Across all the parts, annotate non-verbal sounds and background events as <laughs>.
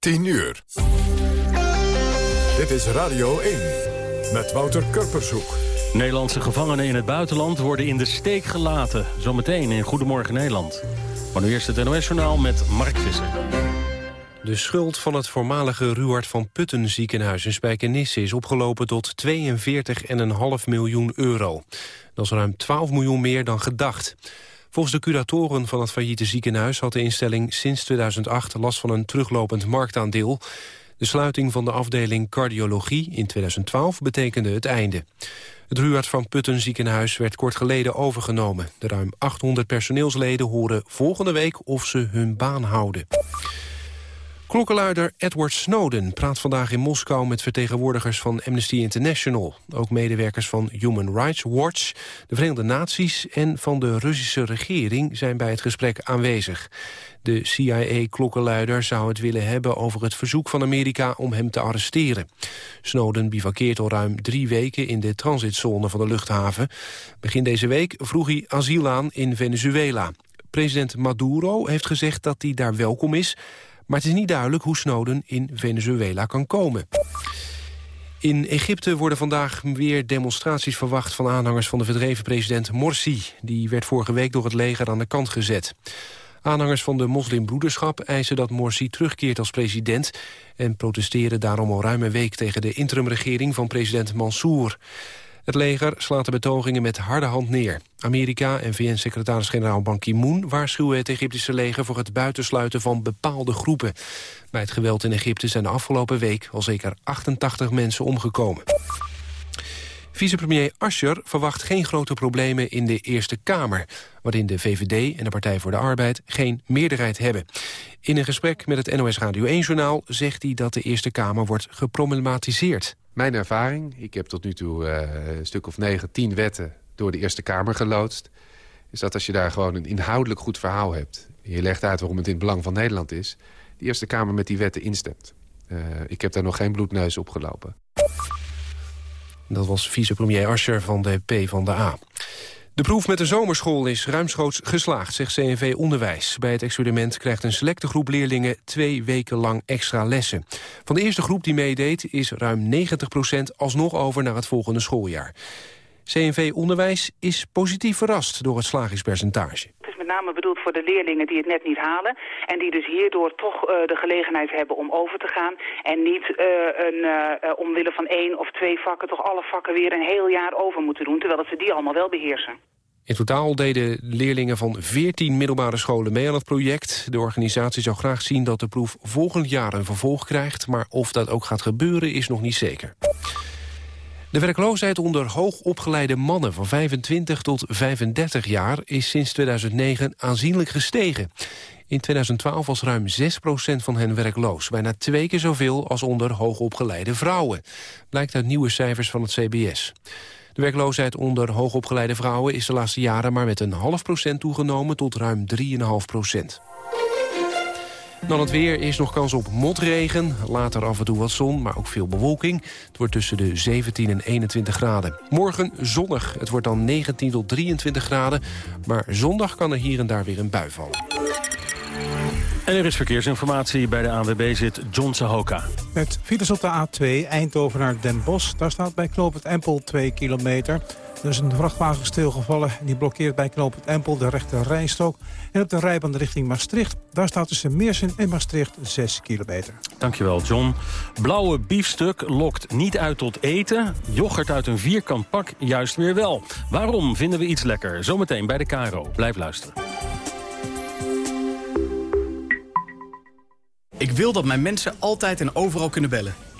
10 uur. Dit is Radio 1 met Wouter Kurpershoek. Nederlandse gevangenen in het buitenland worden in de steek gelaten. Zometeen in Goedemorgen Nederland. Maar nu eerst het NOS-journaal met Mark Visser. De schuld van het voormalige Ruard van Putten ziekenhuis in Spijkenisse is opgelopen tot 42,5 miljoen euro. Dat is ruim 12 miljoen meer dan gedacht. Volgens de curatoren van het failliete ziekenhuis had de instelling sinds 2008 last van een teruglopend marktaandeel. De sluiting van de afdeling cardiologie in 2012 betekende het einde. Het Ruard van Putten ziekenhuis werd kort geleden overgenomen. De ruim 800 personeelsleden horen volgende week of ze hun baan houden. Klokkenluider Edward Snowden praat vandaag in Moskou met vertegenwoordigers van Amnesty International. Ook medewerkers van Human Rights Watch, de Verenigde Naties en van de Russische regering zijn bij het gesprek aanwezig. De CIA-klokkenluider zou het willen hebben over het verzoek van Amerika om hem te arresteren. Snowden bivakkeert al ruim drie weken in de transitzone van de luchthaven. Begin deze week vroeg hij asiel aan in Venezuela. President Maduro heeft gezegd dat hij daar welkom is... Maar het is niet duidelijk hoe Snowden in Venezuela kan komen. In Egypte worden vandaag weer demonstraties verwacht... van aanhangers van de verdreven president Morsi. Die werd vorige week door het leger aan de kant gezet. Aanhangers van de moslimbroederschap eisen dat Morsi terugkeert als president... en protesteren daarom al ruim een week tegen de interimregering van president Mansour. Het leger slaat de betogingen met harde hand neer. Amerika en VN-secretaris-generaal Ban Ki-moon waarschuwen het Egyptische leger voor het buitensluiten van bepaalde groepen. Bij het geweld in Egypte zijn de afgelopen week al zeker 88 mensen omgekomen. Vicepremier Ascher verwacht geen grote problemen in de Eerste Kamer... waarin de VVD en de Partij voor de Arbeid geen meerderheid hebben. In een gesprek met het NOS Radio 1-journaal zegt hij dat de Eerste Kamer wordt geproblematiseerd. Mijn ervaring, ik heb tot nu toe uh, een stuk of negen, tien wetten door de Eerste Kamer geloodst... is dat als je daar gewoon een inhoudelijk goed verhaal hebt... je legt uit waarom het in het belang van Nederland is... de Eerste Kamer met die wetten instemt. Uh, ik heb daar nog geen bloedneus op gelopen. Dat was vicepremier Ascher van de P van de A. De proef met de zomerschool is ruimschoots geslaagd, zegt CNV Onderwijs. Bij het experiment krijgt een selecte groep leerlingen twee weken lang extra lessen. Van de eerste groep die meedeed is ruim 90% alsnog over naar het volgende schooljaar. CNV Onderwijs is positief verrast door het slagingspercentage name bedoeld voor de leerlingen die het net niet halen. En die dus hierdoor toch uh, de gelegenheid hebben om over te gaan. En niet uh, een, uh, omwille van één of twee vakken toch alle vakken weer een heel jaar over moeten doen. Terwijl ze die allemaal wel beheersen. In totaal deden leerlingen van 14 middelbare scholen mee aan het project. De organisatie zou graag zien dat de proef volgend jaar een vervolg krijgt... maar of dat ook gaat gebeuren is nog niet zeker. De werkloosheid onder hoogopgeleide mannen van 25 tot 35 jaar is sinds 2009 aanzienlijk gestegen. In 2012 was ruim 6% van hen werkloos, bijna twee keer zoveel als onder hoogopgeleide vrouwen. Blijkt uit nieuwe cijfers van het CBS. De werkloosheid onder hoogopgeleide vrouwen is de laatste jaren maar met een half procent toegenomen tot ruim 3,5 procent. Dan het weer, is nog kans op motregen. Later af en toe wat zon, maar ook veel bewolking. Het wordt tussen de 17 en 21 graden. Morgen zonnig. Het wordt dan 19 tot 23 graden. Maar zondag kan er hier en daar weer een bui vallen. En er is verkeersinformatie. Bij de ANWB zit John Sahoka. Met files op de A2 Eindhoven naar Den Bosch. Daar staat bij Knoop het Empel 2 kilometer. Er is een vrachtwagen stilgevallen en die blokkeert bij knooppunt Empel de rechte rijstrook. En op de rijbaan richting Maastricht, daar staat tussen Meersen en Maastricht 6 kilometer. Dankjewel John. Blauwe biefstuk lokt niet uit tot eten. Yoghurt uit een vierkant pak juist weer wel. Waarom vinden we iets lekker? Zometeen bij de Caro. Blijf luisteren. Ik wil dat mijn mensen altijd en overal kunnen bellen.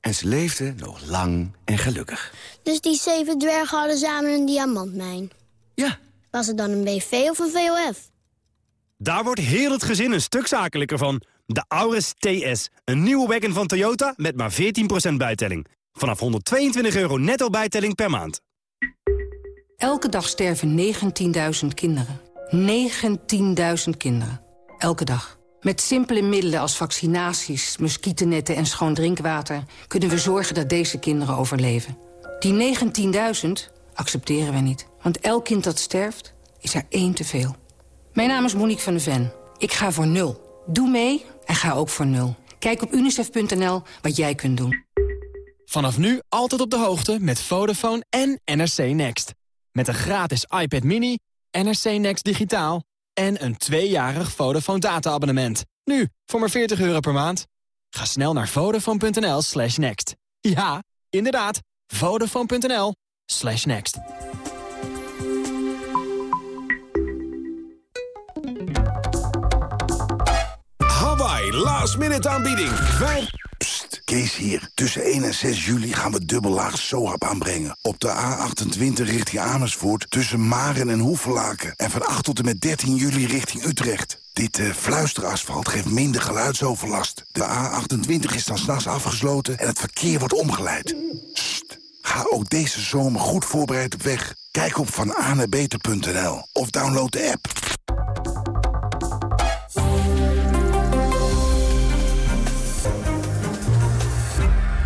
En ze leefden nog lang en gelukkig. Dus die zeven dwergen hadden samen een diamantmijn? Ja. Was het dan een BV of een VOF? Daar wordt heel het gezin een stuk zakelijker van. De Auris TS. Een nieuwe wagon van Toyota met maar 14% bijtelling. Vanaf 122 euro netto bijtelling per maand. Elke dag sterven 19.000 kinderen. 19.000 kinderen. Elke dag. Met simpele middelen als vaccinaties, muggennetten en schoon drinkwater... kunnen we zorgen dat deze kinderen overleven. Die 19.000 accepteren we niet. Want elk kind dat sterft, is er één te veel. Mijn naam is Monique van de Ven. Ik ga voor nul. Doe mee en ga ook voor nul. Kijk op unicef.nl wat jij kunt doen. Vanaf nu altijd op de hoogte met Vodafone en NRC Next. Met een gratis iPad mini, NRC Next digitaal... en een tweejarig Vodafone data-abonnement. Nu, voor maar 40 euro per maand. Ga snel naar vodafone.nl slash next. Ja, inderdaad, vodafone.nl slash next. Last minute aanbieding. Vijf... Psst, Kees hier. Tussen 1 en 6 juli gaan we dubbellaag SOAP aanbrengen. Op de A28 richting Amersfoort tussen Maren en Hoevelaken. En van 8 tot en met 13 juli richting Utrecht. Dit uh, fluisterasfalt geeft minder geluidsoverlast. De A28 is dan s'nachts afgesloten en het verkeer wordt omgeleid. Ga ook deze zomer goed voorbereid op weg. Kijk op vananebeter.nl of download de app.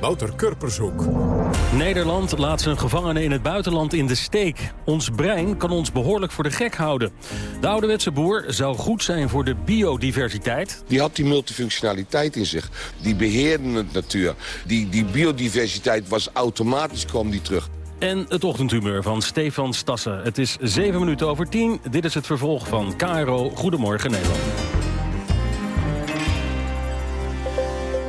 Wouter Kurpershoek. Nederland laat zijn gevangenen in het buitenland in de steek. Ons brein kan ons behoorlijk voor de gek houden. De ouderwetse boer zou goed zijn voor de biodiversiteit. Die had die multifunctionaliteit in zich. Die beheerden het natuur. Die, die biodiversiteit was automatisch, kwam die terug. En het ochtendhumeur van Stefan Stassen. Het is 7 minuten over 10. Dit is het vervolg van KRO Goedemorgen Nederland.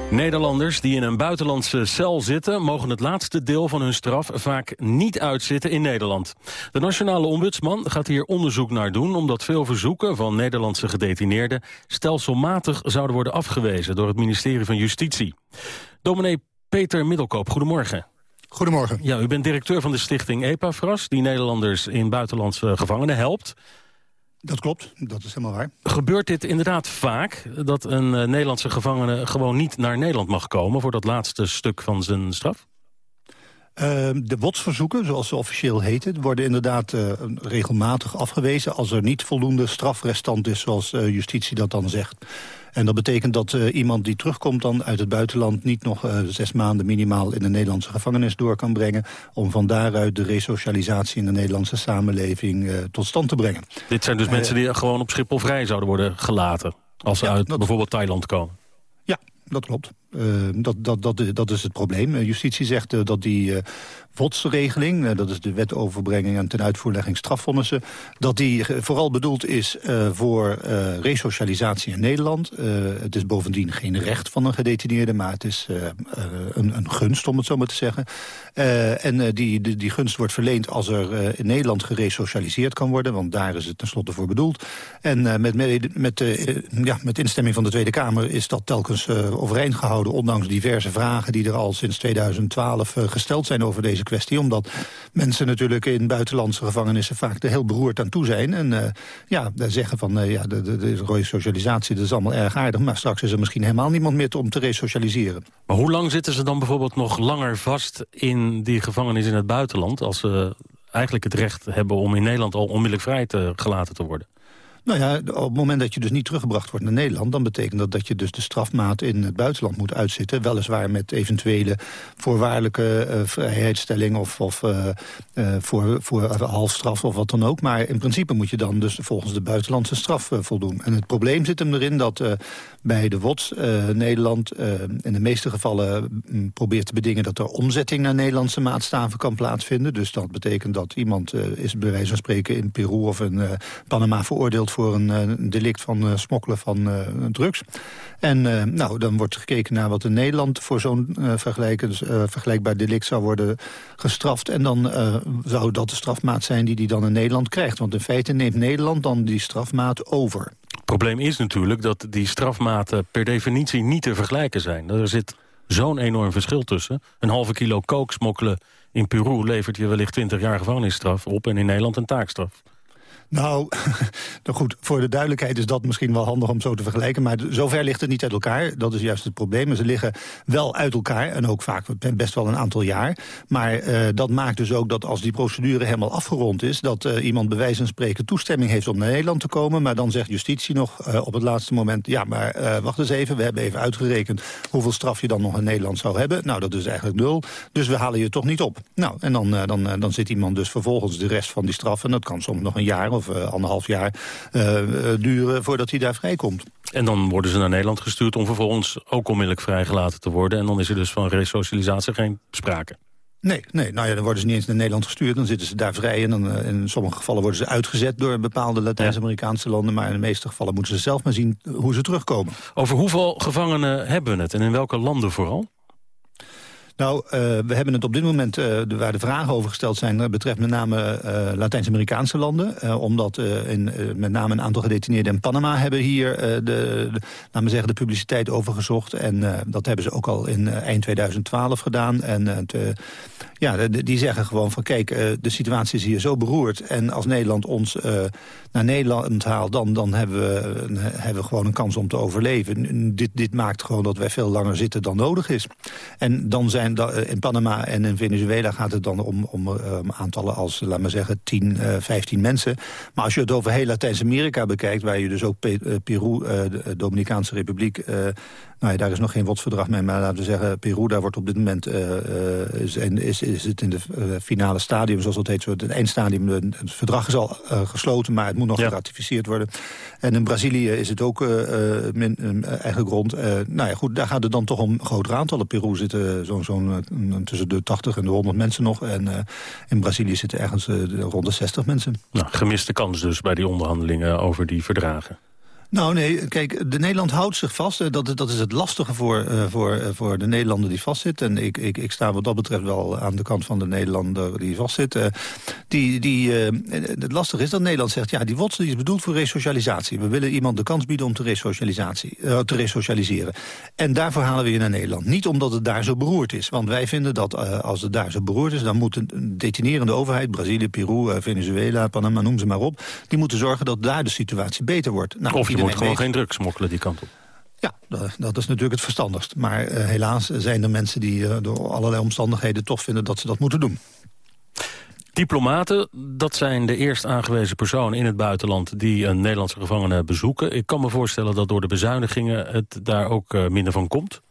Nederlanders die in een buitenlandse cel zitten... mogen het laatste deel van hun straf vaak niet uitzitten in Nederland. De nationale ombudsman gaat hier onderzoek naar doen... omdat veel verzoeken van Nederlandse gedetineerden... stelselmatig zouden worden afgewezen door het ministerie van Justitie. Dominee Peter Middelkoop, goedemorgen. Goedemorgen. Ja, u bent directeur van de stichting EPAFRAS... die Nederlanders in buitenlandse gevangenen helpt... Dat klopt, dat is helemaal waar. Gebeurt dit inderdaad vaak, dat een uh, Nederlandse gevangene gewoon niet naar Nederland mag komen voor dat laatste stuk van zijn straf? Uh, de wotsverzoeken, zoals ze officieel heten, worden inderdaad uh, regelmatig afgewezen als er niet voldoende strafrestant is, zoals justitie dat dan zegt. En dat betekent dat uh, iemand die terugkomt dan uit het buitenland... niet nog uh, zes maanden minimaal in de Nederlandse gevangenis door kan brengen... om van daaruit de resocialisatie in de Nederlandse samenleving uh, tot stand te brengen. Dit zijn dus mensen die gewoon op Schiphol vrij zouden worden gelaten... als ze ja, uit dat... bijvoorbeeld Thailand komen? Ja, dat klopt. Uh, dat, dat, dat, dat is het probleem. Uh, justitie zegt uh, dat die uh, WOTS-regeling... dat is de wet overbrenging en ten uitvoerlegging strafvonnissen... dat die vooral bedoeld is voor resocialisatie in Nederland. het is bovendien geen recht van een gedetineerde... maar het is een, een, gunst, om het zo maar te zeggen. en die, die, die, gunst wordt verleend als er in Nederland geresocialiseerd kan worden... want daar is het tenslotte voor bedoeld. En met, met, met, ja, met instemming van de Tweede Kamer is dat telkens overeind gehouden... ondanks diverse vragen die er al sinds 2012 uh, gesteld zijn over deze kwestie. Omdat mensen natuurlijk in buitenlandse gevangenissen vaak er heel beroerd aan toe zijn. En uh, ja, zeggen van ja, de, de, resocialisatie dat is allemaal erg aardig... maar straks is er misschien helemaal niemand meer om te resocialiseren. Maar hoe lang zitten ze dan bijvoorbeeld nog langer vast in die gevangenis in het buitenland... als ze eigenlijk het recht hebben om in Nederland al onmiddellijk vrij te, gelaten te worden? Nou ja, op het moment dat je dus niet teruggebracht wordt naar Nederland... dan betekent dat dat je dus de strafmaat in het buitenland moet uitzitten. Weliswaar met eventuele voorwaardelijke uh, vrijheidsstelling... of, of uh, uh, voor, voor halfstraf of wat dan ook. Maar in principe moet je dan dus volgens de buitenlandse straf voldoen. En het probleem zit hem erin dat bij de WOTS Nederland... in de meeste gevallen m, probeert te bedingen... dat er omzetting naar Nederlandse maatstaven kan plaatsvinden. Dus dat betekent dat iemand is bij wijze van spreken in Peru of in Panama veroordeeld voor een, een delict van uh, smokkelen van uh, drugs. En nou, dan wordt gekeken naar wat in Nederland voor zo'n vergelijkbaar delict zou worden gestraft. En dan zou dat de strafmaat zijn die hij dan in Nederland krijgt. Want in feite neemt Nederland dan die strafmaat over. Het probleem is natuurlijk dat die strafmaten per definitie niet te vergelijken zijn. Er zit zo'n enorm verschil tussen. Een halve kilo kook smokkelen in Peru levert je wellicht 20 jaar gevangenisstraf op... en in Nederland een taakstraf. Nou, <laughs> nou goed, voor de duidelijkheid is dat misschien wel handig om zo te vergelijken. Maar zover ligt het niet uit elkaar. Dat is juist het probleem. Ze liggen wel uit elkaar en ook vaak best wel een aantal jaar. Maar uh, dat maakt dus ook dat als die procedure helemaal afgerond is... dat uh, iemand bij wijze van spreken toestemming heeft om naar Nederland te komen... maar dan zegt justitie nog uh, op het laatste moment... ja, maar wacht eens even, we hebben even uitgerekend... hoeveel straf je dan nog in Nederland zou hebben. Nou, dat is eigenlijk nul. Dus we halen je toch niet op. Nou, en dan, dan, dan zit iemand dus vervolgens de rest van die straf... en dat kan soms nog een jaar of uh, anderhalf jaar uh, duren voordat hij daar vrijkomt. En dan worden ze naar Nederland gestuurd om vervolgens ook onmiddellijk vrijgelaten te worden. En dan is er dus van resocialisatie geen sprake. Nee, nee nou ja, dan worden ze niet eens naar Nederland gestuurd. Dan zitten ze daar vrij en dan, uh, in sommige gevallen worden ze uitgezet... door bepaalde Latijns-Amerikaanse landen. Maar in de meeste gevallen moeten ze zelf maar zien hoe ze terugkomen. Over hoeveel gevangenen hebben we het en in welke landen vooral? Nou, uh, we hebben het op dit moment, de, waar de vragen over gesteld zijn... betreft met name Latijns-Amerikaanse landen. omdat in, met name een aantal gedetineerden in Panama... hebben hier de, de, zeggen, de publiciteit over gezocht. En dat hebben ze ook al in eind 2012 gedaan. En ja, die zeggen gewoon van kijk, de situatie is hier zo beroerd... en als Nederland ons naar Nederland haalt... dan, dan hebben, we, hebben we gewoon een kans om te overleven. Dit, dit maakt gewoon dat wij veel langer zitten dan nodig is. En dan zijn eh, in Panama en in Venezuela gaat het dan om, om aantallen als, laat maar zeggen, 10, uh, 15 mensen. Maar als je het over heel Latijns-Amerika bekijkt... waar je dus ook Pe Peru, de Dominicaanse Republiek... Nou ja, daar is nog geen wotsverdrag mee, maar laten we zeggen... Peru, daar wordt op dit moment is, is, is het in het finale stadium, zoals dat heet, zo, het eindstadium. Het verdrag is al uh, gesloten, maar het moet nog ja. geratificeerd worden. En in Brazilië is het ook min, eigenlijk rond. nou ja, goed, daar gaat het dan toch om grotere aantallen. Peru zitten zo'n zo tussen de 80 en de 100 mensen nog. En in Brazilië zitten ergens rond de 60 mensen. Nou, gemiste kans dus bij die onderhandelingen over die verdragen. Nou nee, kijk, de Nederland houdt zich vast. Dat, dat is het lastige voor, uh, voor, uh, voor de Nederlander die vastzit. En ik, ik, ik sta wat dat betreft wel aan de kant van de Nederlander die vastzit. Uh, die, het lastige is dat Nederland zegt... ja, die WOTS is bedoeld voor resocialisatie. We willen iemand de kans bieden om te, resocialisatie, te resocialiseren. En daarvoor halen we je naar Nederland. Niet omdat het daar zo beroerd is. Want wij vinden dat als het daar zo beroerd is... dan moet een detinerende overheid, Brazilië, Peru, Venezuela, Panama, noem ze maar op... die moeten zorgen dat daar de situatie beter wordt. Nou, je moet gewoon geen drugs smokkelen die kant op. Ja, dat, dat, is natuurlijk het verstandigst. Maar uh, helaas zijn er mensen die uh, door allerlei omstandigheden toch vinden dat ze dat moeten doen. Diplomaten, dat zijn de eerst aangewezen personen in het buitenland... die een Nederlandse gevangene bezoeken. Ik kan me voorstellen dat door de bezuinigingen het daar ook uh, minder van komt.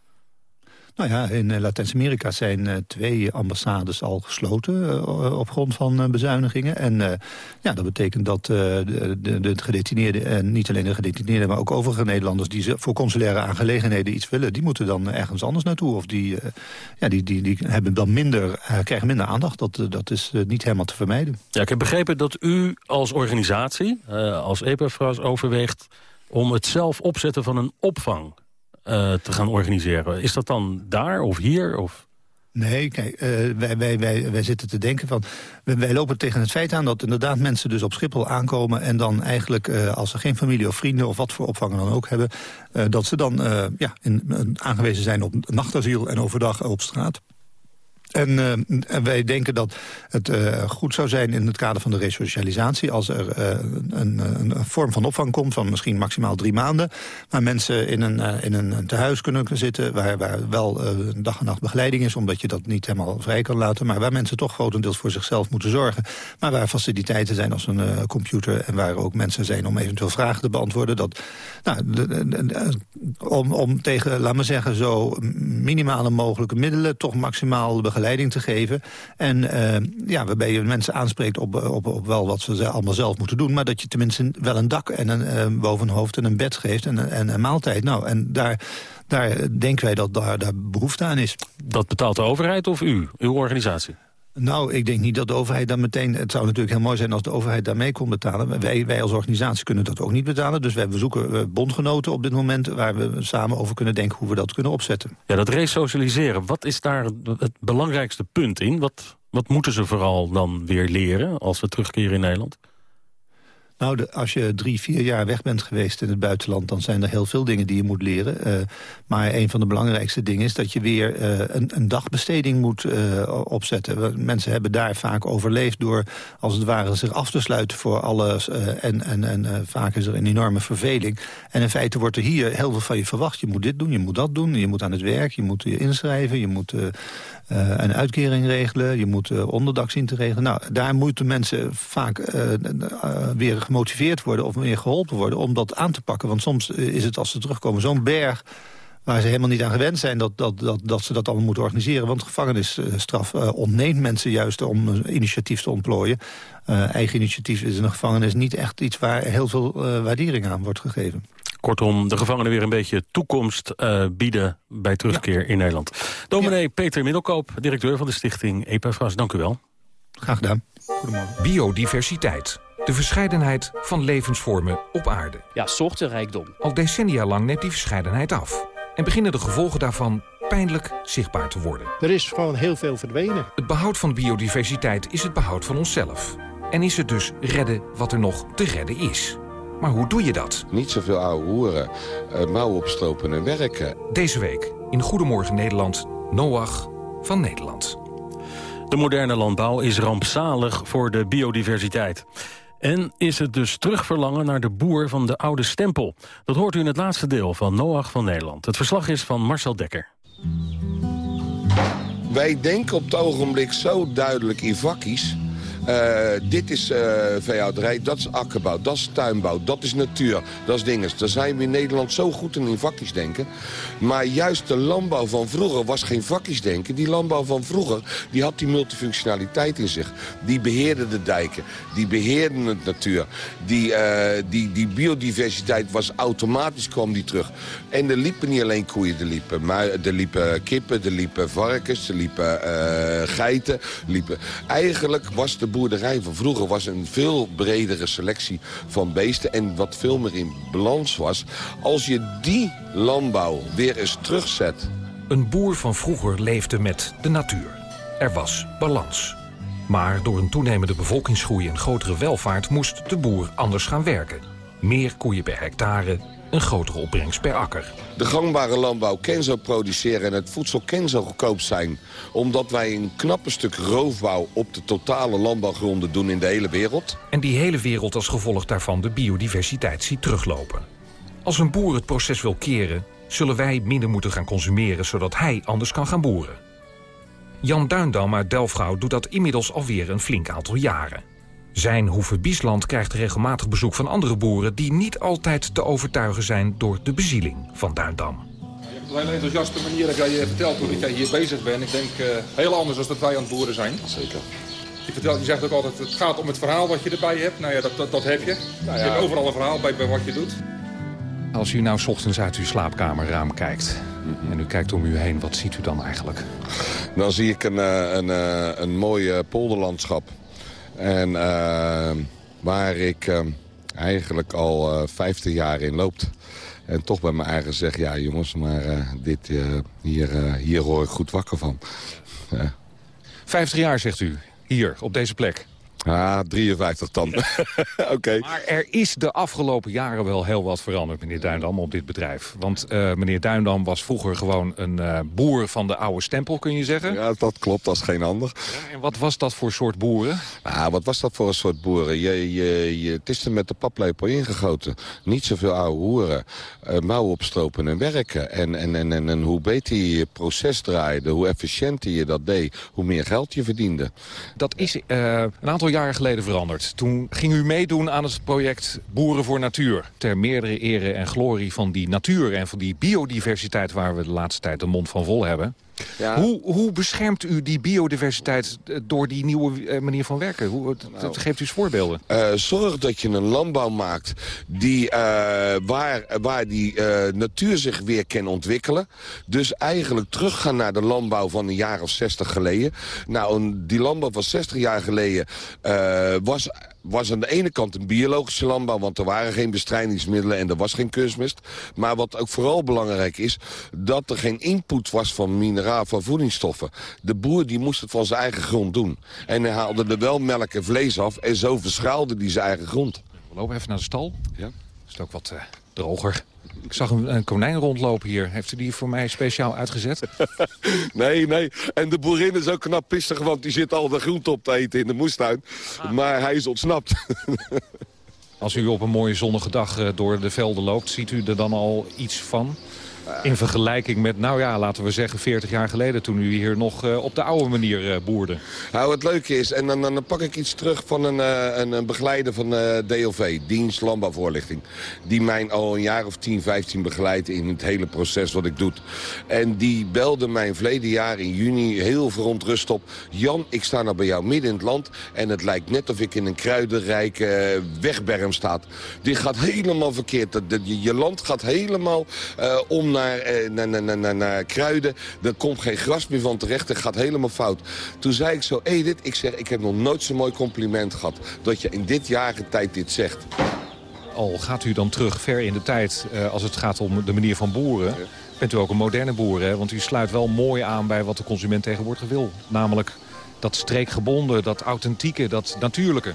Nou ja, in uh, Latijns-Amerika zijn uh, twee ambassades al gesloten uh, op grond van bezuinigingen. En ja, dat betekent dat de, de, de gedetineerden, en niet alleen de gedetineerden, maar ook overige Nederlanders die voor consulaire aangelegenheden iets willen, die moeten dan ergens anders naartoe. Of die, ja, die, die, die hebben dan minder, krijgen minder aandacht. Dat, dat is niet helemaal te vermijden. Ja, ik heb begrepen dat u als organisatie, als EPFRAS, overweegt om het zelf opzetten van een opvang uh, te gaan organiseren. Is dat dan daar of hier? Of... Nee, kijk, uh, wij, wij, wij, wij zitten te denken van... Wij, lopen tegen het feit aan dat inderdaad mensen dus op Schiphol aankomen... en dan eigenlijk, uh, als ze geen familie of vrienden of wat voor opvang dan ook hebben... Dat ze dan ja, in, aangewezen zijn op nachtasiel en overdag op straat. En, uh, en, wij denken dat het uh, goed zou zijn in het kader van de resocialisatie... als er uh, een, een, vorm van opvang komt van misschien maximaal drie maanden... waar mensen in een, in een tehuis kunnen zitten... waar, waar wel dag en nacht begeleiding is... omdat je dat niet helemaal vrij kan laten... maar waar mensen toch grotendeels voor zichzelf moeten zorgen. Maar waar faciliteiten zijn als een computer... en waar ook mensen zijn om eventueel vragen te beantwoorden. Dat, nou, om, om tegen, laat maar zeggen, zo minimale mogelijke middelen... toch maximaal begeleiding leiding te geven. En uh, ja, waarbij je mensen aanspreekt op, op, op wel wat ze allemaal zelf moeten doen... maar dat je tenminste wel een dak en een uh, boven hoofd en een bed geeft en, en een maaltijd. Nou, en daar, daar denken wij dat daar, daar behoefte aan is. Dat betaalt de overheid of u, uw organisatie? Nou, ik denk niet dat de overheid dan meteen... Het zou natuurlijk heel mooi zijn als de overheid daarmee kon betalen. Wij, wij als organisatie kunnen dat ook niet betalen. Dus wij zoeken eh, bondgenoten op dit moment... waar we samen over kunnen denken hoe we dat kunnen opzetten. Ja, dat resocialiseren, wat is daar het belangrijkste punt in? Wat, wat moeten ze vooral dan weer leren als we terugkeren in Nederland? Nou, als je drie, vier jaar weg bent geweest in het buitenland... dan zijn er heel veel dingen die je moet leren. Uh, maar een van de belangrijkste dingen is dat je weer uh, een, een, dagbesteding moet uh, opzetten. Mensen hebben daar vaak overleefd door, als het ware, zich af te sluiten voor alles. en en, en vaak is er een enorme verveling. En in feite wordt er hier heel veel van je verwacht. Je moet dit doen, je moet dat doen, je moet aan het werk, je moet je inschrijven... je moet een uitkering regelen, je moet onderdak zien te regelen. Nou, daar moeten mensen vaak weer gemotiveerd worden of meer geholpen worden om dat aan te pakken. Want soms eh, is het als ze terugkomen zo'n berg waar ze helemaal niet aan gewend zijn dat, dat, dat, dat ze dat allemaal moeten organiseren. Want gevangenisstraf uh, ontneemt mensen juist om initiatief te ontplooien. Eigen initiatief is in een gevangenis niet echt iets waar heel veel waardering aan wordt gegeven. Kortom, de gevangenen weer een beetje toekomst bieden bij terugkeer ja. in Nederland. Dominee ja. Peter Middelkoop, directeur van de stichting EPAFRAS, dank u wel. Graag gedaan. Goedemorgen. Biodiversiteit. De verscheidenheid van levensvormen op aarde. Ja, soortenrijkdom. Al decennia lang neemt die verscheidenheid af. En beginnen de gevolgen daarvan pijnlijk zichtbaar te worden. Er is gewoon heel veel verdwenen. Het behoud van biodiversiteit is het behoud van onszelf. En is het dus redden wat er nog te redden is. Maar hoe doe je dat? Niet zoveel oude hoeren, uh, mouwen opstropen en werken. Deze week in Goedemorgen Nederland, Noach van Nederland. De moderne landbouw is rampzalig voor de biodiversiteit. En is het dus terugverlangen naar de boer van de oude stempel? Dat hoort u in het laatste deel van Noach van Nederland. Het verslag is van Marcel Dekker. Wij denken op het ogenblik zo duidelijk in vakkies... Uh, dit is uh, veehouderij, dat is akkerbouw, dat is tuinbouw, dat is natuur, dat is dingen. Daar zijn we in Nederland zo goed in in vakjes denken. Maar juist de landbouw van vroeger was geen vakjes denken. Die landbouw van vroeger die had die multifunctionaliteit in zich. Die beheerde de dijken, die beheerden het natuur. Die, uh, die, die biodiversiteit was automatisch, kwam die terug. En er liepen niet alleen koeien, er liepen, maar er liepen kippen, er liepen varkens, er liepen geiten. Liepen. Eigenlijk was de boerderij van vroeger was een veel bredere selectie van beesten... en wat veel meer in balans was. Als je die landbouw weer eens terugzet... Een boer van vroeger leefde met de natuur. Er was balans. Maar door een toenemende bevolkingsgroei en grotere welvaart... moest de boer anders gaan werken. Meer koeien per hectare, een grotere opbrengst per akker. De gangbare landbouw kan zo produceren en het voedsel kan zo goedkoop zijn. Omdat wij een knappe stuk roofbouw op de totale landbouwgronden doen in de hele wereld. En die hele wereld als gevolg daarvan de biodiversiteit ziet teruglopen. Als een boer het proces wil keren, zullen wij minder moeten gaan consumeren... zodat hij anders kan gaan boeren. Jan Duindam uit Delfgauw doet dat inmiddels alweer een flink aantal jaren. Zijn Hoeve Biesland krijgt regelmatig bezoek van andere boeren... die niet altijd te overtuigen zijn door de bezieling van Duindam. Je hebt een hele enthousiaste manier dat jij je vertelt hoe jij hier bezig bent. Ik denk uh, heel anders dan dat wij aan het boeren zijn. Zeker. Je, vertelt, je zegt ook altijd, het gaat om het verhaal wat je erbij hebt. Nou ja, dat, dat, dat heb je. Nou ja. Je hebt overal een verhaal bij, bij wat je doet. Als u nou s ochtends uit uw slaapkamerraam kijkt... Mm-hmm. en u kijkt om u heen, wat ziet u dan eigenlijk? Dan zie ik een, een, een, een mooi polderlandschap. En uh, waar ik uh, eigenlijk al uh, 50 jaar in loopt. En toch bij mijn eigen zeg, ja jongens, maar dit, hier, hier hoor ik goed wakker van. <laughs> 50 jaar zegt u, hier, op deze plek. Ah, 53 dan. <laughs> Oké. Okay. Maar er is de afgelopen jaren wel heel wat veranderd, meneer Duindam, op dit bedrijf. Want uh, meneer Duindam was vroeger gewoon een uh, boer van de oude stempel, kun je zeggen? Ja, dat klopt, dat is geen ander. Ja, en wat was dat voor soort boeren? Ah, wat was dat voor een soort boeren? Je, je, je, het is er met de paplepel ingegoten. Niet zoveel oude hoeren. Uh, mouwen opstropen en werken. En, en, en, en, en hoe beter je je proces draaide, hoe efficiënter je dat deed, hoe meer geld je verdiende. Dat is een aantal jaar geleden veranderd. Toen ging u meedoen aan het project Boeren voor Natuur. Ter meerdere ere en glorie van die natuur en van die biodiversiteit... waar we de laatste tijd de mond van vol hebben. Ja. Hoe, hoe beschermt u die biodiversiteit door die nieuwe manier van werken? Hoe, nou, geeft u eens voorbeelden. Uh, zorg dat je een landbouw maakt die, uh, waar, waar die uh, natuur zich weer kan ontwikkelen. Dus eigenlijk teruggaan naar de landbouw van een jaar of zestig geleden. Nou, die landbouw van 60 jaar geleden was was aan de ene kant een biologische landbouw... want er waren geen bestrijdingsmiddelen en er was geen kunstmest. Maar wat ook vooral belangrijk is... dat er geen input was van mineraal, van voedingsstoffen. De boer die moest het van zijn eigen grond doen. En hij haalde er wel melk en vlees af... en zo verschaalde hij zijn eigen grond. We lopen even naar de stal. Ja. Is het ook wat eh, droger. Ik zag een, een konijn rondlopen hier. Heeft u die voor mij speciaal uitgezet? <laughs> Nee, nee. En de boerin is ook knap pissig, want die zit al de groente op te eten in de moestuin. Maar hij is ontsnapt. <laughs> Als u op een mooie zonnige dag eh, door de velden loopt, ziet u er dan al iets van? In vergelijking met, nou ja, laten we zeggen 40 jaar geleden... toen u hier nog eh, op de oude manier eh, boerde. Nou, het leuke is, en dan, dan pak ik iets terug van een, eh, een, begeleider van DLV, Dienst Landbouwvoorlichting. Die mij al een jaar of 10, 15 begeleidt in het hele proces wat ik doe. En die belde mij verleden jaar in juni heel verontrust op. Jan, ik sta nou bij jou midden in het land en het lijkt net of ik in een kruidenrijke wegberm sta. Dit gaat helemaal verkeerd. Dat- Je, je land gaat helemaal om naar, eh, naar, naar, naar, naar, kruiden. Er komt geen gras meer van terecht. Het gaat helemaal fout. Toen zei ik zo, Edith, ik zeg, ik heb nog nooit zo'n mooi compliment gehad. Dat je in dit tijd dit zegt. Al gaat u dan terug ver in de tijd eh, als het gaat om de manier van boeren... bent u ook een moderne boer, hè? Want u sluit wel mooi aan bij wat de consument tegenwoordig wil. Namelijk dat streekgebonden, dat authentieke, dat natuurlijke.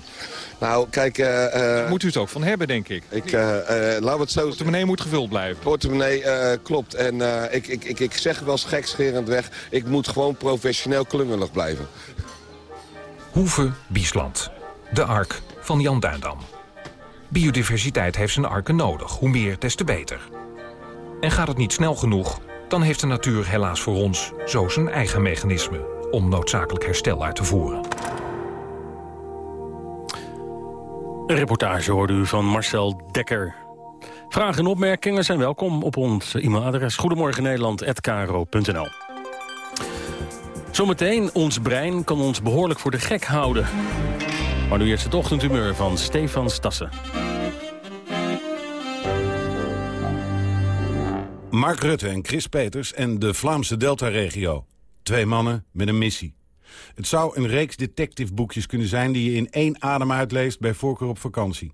Nou, kijk... Daar moet u het ook van hebben, denk ik. Ik, eh, eh, laten we het zo... Portemonnee moet gevuld blijven. Portemonnee, eh, klopt. En eh, ik, ik, ik, ik zeg wel eens gekscherend weg... ik moet gewoon professioneel klungelig blijven. Hoeve Biesland. De ark van Jan Duindam. Biodiversiteit heeft zijn arken nodig. Hoe meer, des te beter. En gaat het niet snel genoeg, dan heeft de natuur helaas voor ons zo zijn eigen mechanisme om noodzakelijk herstel uit te voeren. Een reportage hoorde u van Marcel Dekker. Vragen en opmerkingen zijn welkom op ons e-mailadres Goedemorgen Nederland@kro.nl. Zometeen, ons brein kan ons behoorlijk voor de gek houden. Maar nu eerst het ochtendhumeur van Stefan Stassen. Mark Rutte en Chris Peters en de Vlaamse Delta-regio. Twee mannen met een missie. Het zou een reeks detectiveboekjes kunnen zijn... die je in één adem uitleest, bij voorkeur op vakantie.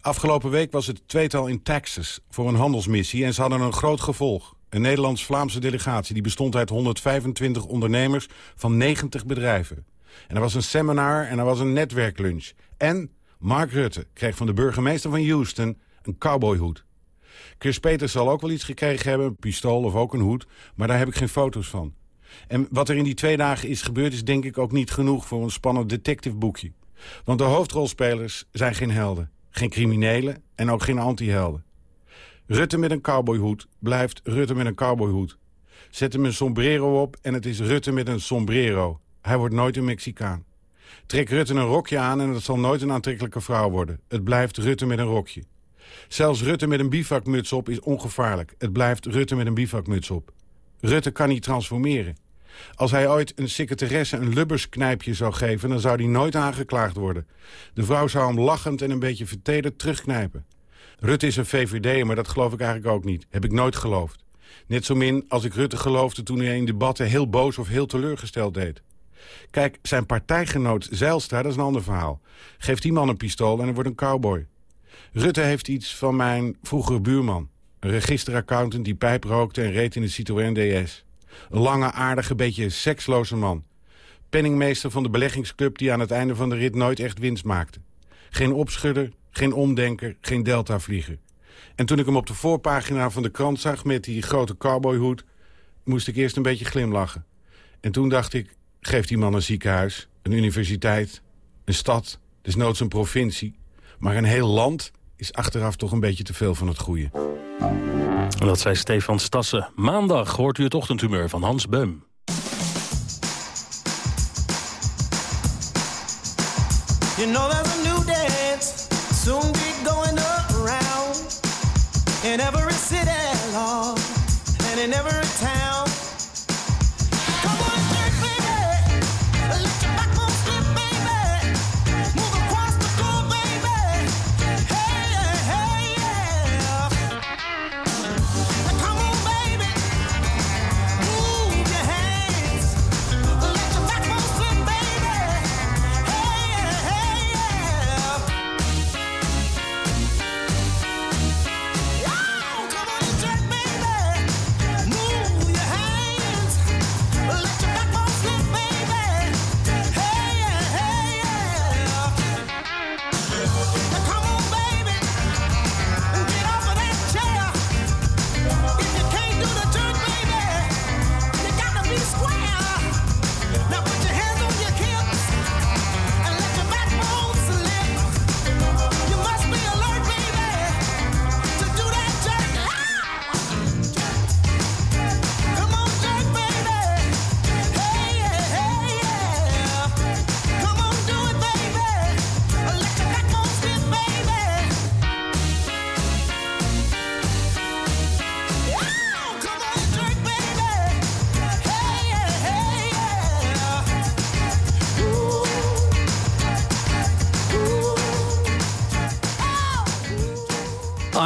Afgelopen week was het tweetal in Texas voor een handelsmissie... en ze hadden een groot gevolg. Een Nederlands-Vlaamse delegatie die bestond uit 125 ondernemers van 90 bedrijven. En er was een seminar en er was een netwerklunch. En Mark Rutte kreeg van de burgemeester van Houston een cowboyhoed. Chris Peters zal ook wel iets gekregen hebben, een pistool of ook een hoed... maar daar heb ik geen foto's van. En wat er in die twee dagen is gebeurd is denk ik ook niet genoeg... voor een spannend detectiveboekje. Want de hoofdrolspelers zijn geen helden, geen criminelen en ook geen antihelden. Rutte met een cowboyhoed blijft Rutte met een cowboyhoed. Zet hem een sombrero op en het is Rutte met een sombrero. Hij wordt nooit een Mexicaan. Trek Rutte een rokje aan en het zal nooit een aantrekkelijke vrouw worden. Het blijft Rutte met een rokje. Zelfs Rutte met een bivakmuts op is ongevaarlijk. Het blijft Rutte met een bivakmuts op. Rutte kan niet transformeren. Als hij ooit een secretaresse een lubbersknijpje zou geven... dan zou die nooit aangeklaagd worden. De vrouw zou hem lachend en een beetje vertederd terugknijpen. Rutte is een VVD, maar dat geloof ik eigenlijk ook niet. Heb ik nooit geloofd. Net zo min als ik Rutte geloofde toen hij in debatten heel boos of heel teleurgesteld deed. Kijk, zijn partijgenoot Zijlstra, dat is een ander verhaal. Geef die man een pistool en hij wordt een cowboy. Rutte heeft iets van mijn vroegere buurman. Een registeraccountant die pijp rookte en reed in de Citroën DS. Een lange, aardige, beetje seksloze man. Penningmeester van de beleggingsclub die aan het einde van de rit nooit echt winst maakte. Geen opschudder, geen omdenker, geen deltavlieger. En toen ik hem op de voorpagina van de krant zag met die grote cowboyhoed... moest ik eerst een beetje glimlachen. En toen dacht ik, geef die man een ziekenhuis, een universiteit, een stad, desnoods een provincie. Maar een heel land is achteraf toch een beetje te veel van het goede. Dat zei Stefan Stassen. Maandag hoort u het ochtendhumeur van Hans Beum. You know there's a new dance soon be going around in every city, Lord, and in every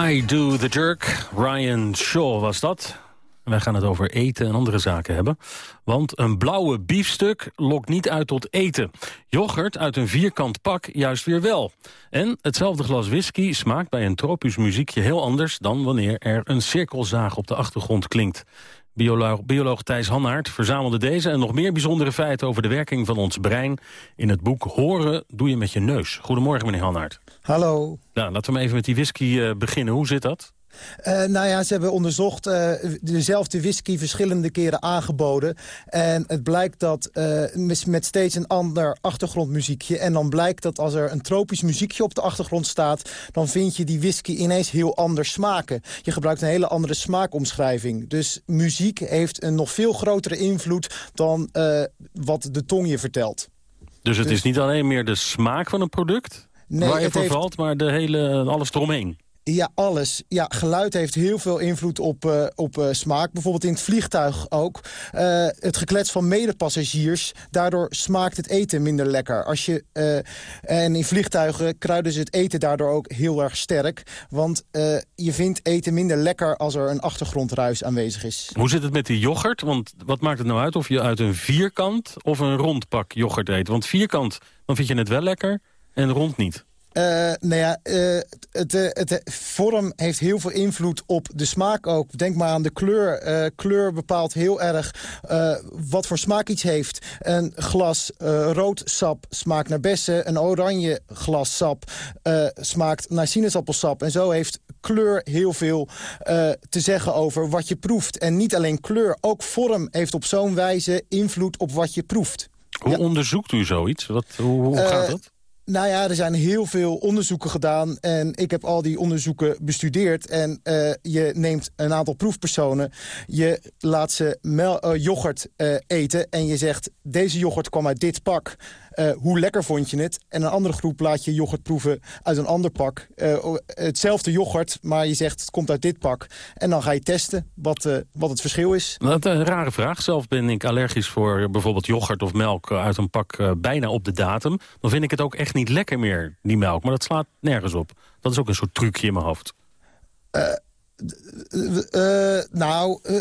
I Do The Jerk, Ryan Shaw was dat. Wij gaan het over eten en andere zaken hebben. Want een blauwe biefstuk lokt niet uit tot eten. Yoghurt uit een vierkant pak juist weer wel. En hetzelfde glas whisky smaakt bij een tropisch muziekje heel anders... dan wanneer er een cirkelzaag op de achtergrond klinkt. Bioloog, bioloog Thijs Hannaert verzamelde deze en nog meer bijzondere feiten... over de werking van ons brein in het boek Horen doe je met je neus. Goedemorgen, meneer Hannaert. Hallo. Nou, laten we maar even met die whisky uh, beginnen. Hoe zit dat? Uh, nou ja, ze hebben onderzocht uh, dezelfde whisky verschillende keren aangeboden. En het blijkt dat uh, met steeds een ander achtergrondmuziekje... en dan blijkt dat als er een tropisch muziekje op de achtergrond staat... dan vind je die whisky ineens heel anders smaken. Je gebruikt een hele andere smaakomschrijving. Dus muziek heeft een nog veel grotere invloed dan wat de tong je vertelt. Dus het dus... is niet alleen meer de smaak van een product... Nee, waar je voor heeft... valt, maar de hele, alles eromheen? Ja, alles. Ja, geluid heeft heel veel invloed op, uh, op uh, smaak. Bijvoorbeeld in het vliegtuig ook. Uh, het geklets van medepassagiers. Daardoor smaakt het eten minder lekker. Als je, en in vliegtuigen kruiden ze het eten daardoor ook heel erg sterk. Want je vindt eten minder lekker als er een achtergrondruis aanwezig is. Hoe zit het met die yoghurt? Want wat maakt het nou uit of je uit een vierkant of een rond pak yoghurt eet? Want vierkant, dan vind je het wel lekker en rond niet. Uh, nou ja, uh, het, het, het, vorm heeft heel veel invloed op de smaak ook. Denk maar aan de kleur. Kleur bepaalt heel erg wat voor smaak iets heeft. Een glas rood sap smaakt naar bessen. Een oranje glas sap smaakt naar sinaasappelsap. En zo heeft kleur heel veel te zeggen over wat je proeft. En niet alleen kleur, ook vorm heeft op zo'n wijze invloed op wat je proeft. Hoe ja. onderzoekt u zoiets? Wat, hoe, hoe gaat dat? Nou ja, er zijn heel veel onderzoeken gedaan en ik heb al die onderzoeken bestudeerd. En uh, je neemt een aantal proefpersonen, je laat ze uh, yoghurt uh, eten en je zegt... deze yoghurt kwam uit dit pak. Uh, hoe lekker vond je het? En een andere groep laat je yoghurt proeven uit een ander pak. Uh, hetzelfde yoghurt, maar je zegt het komt uit dit pak. En dan ga je testen wat, uh, wat het verschil is. Dat is een rare vraag. Zelf ben ik allergisch voor bijvoorbeeld yoghurt of melk uit een pak bijna op de datum. Dan vind ik het ook echt niet lekker meer, die melk. Maar dat slaat nergens op. Dat is ook een soort trucje in mijn hoofd. Uh, nou, uh,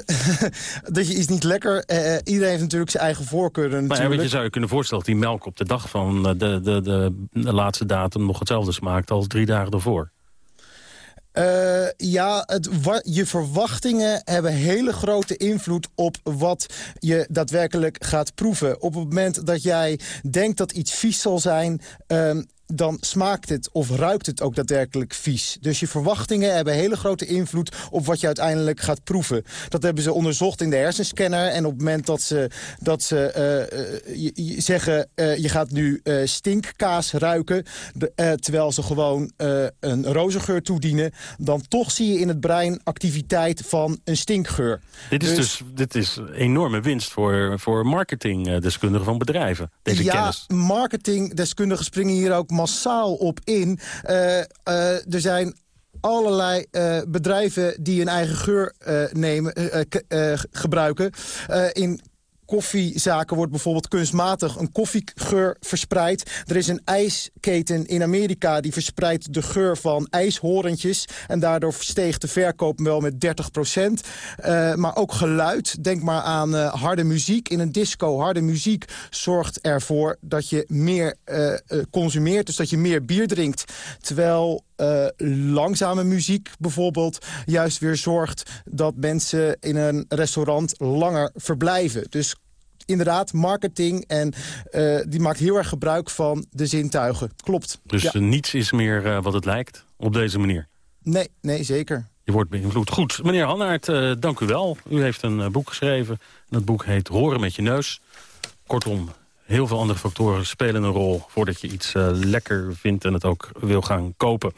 <laughs> dat je iets niet lekker... Uh, iedereen heeft natuurlijk zijn eigen voorkeuren Maar je zou je kunnen voorstellen dat die melk op de dag van de, de, de, de laatste datum... nog hetzelfde smaakt als drie dagen ervoor. Uh, ja, het, je verwachtingen hebben hele grote invloed op wat je daadwerkelijk gaat proeven. Op het moment dat jij denkt dat iets vies zal zijn... Uh, dan smaakt het of ruikt het ook daadwerkelijk vies. Dus je verwachtingen hebben hele grote invloed op wat je uiteindelijk gaat proeven. Dat hebben ze onderzocht in de hersenscanner. En op het moment dat ze, dat ze uh, je, je zeggen... Uh, je gaat nu uh, stinkkaas ruiken... De, terwijl ze gewoon een rozengeur toedienen... dan toch zie je in het brein activiteit van een stinkgeur. Dit is dus, dus dit is enorme winst voor, voor marketingdeskundigen van bedrijven. Deze ja, kennis. marketingdeskundigen springen hier ook massaal op in. Uh, uh, er zijn allerlei uh, bedrijven die een eigen geur nemen, gebruiken. in koffiezaken wordt bijvoorbeeld kunstmatig een koffiegeur verspreid. Er is een ijsketen in Amerika die verspreidt de geur van ijshorentjes. En daardoor steeg de verkoop wel met 30 procent. Uh, maar ook geluid. Denk maar aan uh, harde muziek. In een disco harde muziek zorgt ervoor dat je meer uh, consumeert. Dus dat je meer bier drinkt. Terwijl langzame muziek bijvoorbeeld juist weer zorgt dat mensen in een restaurant langer verblijven. Dus inderdaad, marketing en uh, die maakt heel erg gebruik van de zintuigen. Klopt. Dus ja. niets is meer uh, wat het lijkt op deze manier? Nee, nee, zeker. Je wordt beïnvloed. Goed, meneer Hannaert, uh, dank u wel. U heeft een boek geschreven. Dat boek heet Horen met je neus. Kortom, heel veel andere factoren spelen een rol... voordat je iets lekker vindt en het ook wil gaan kopen.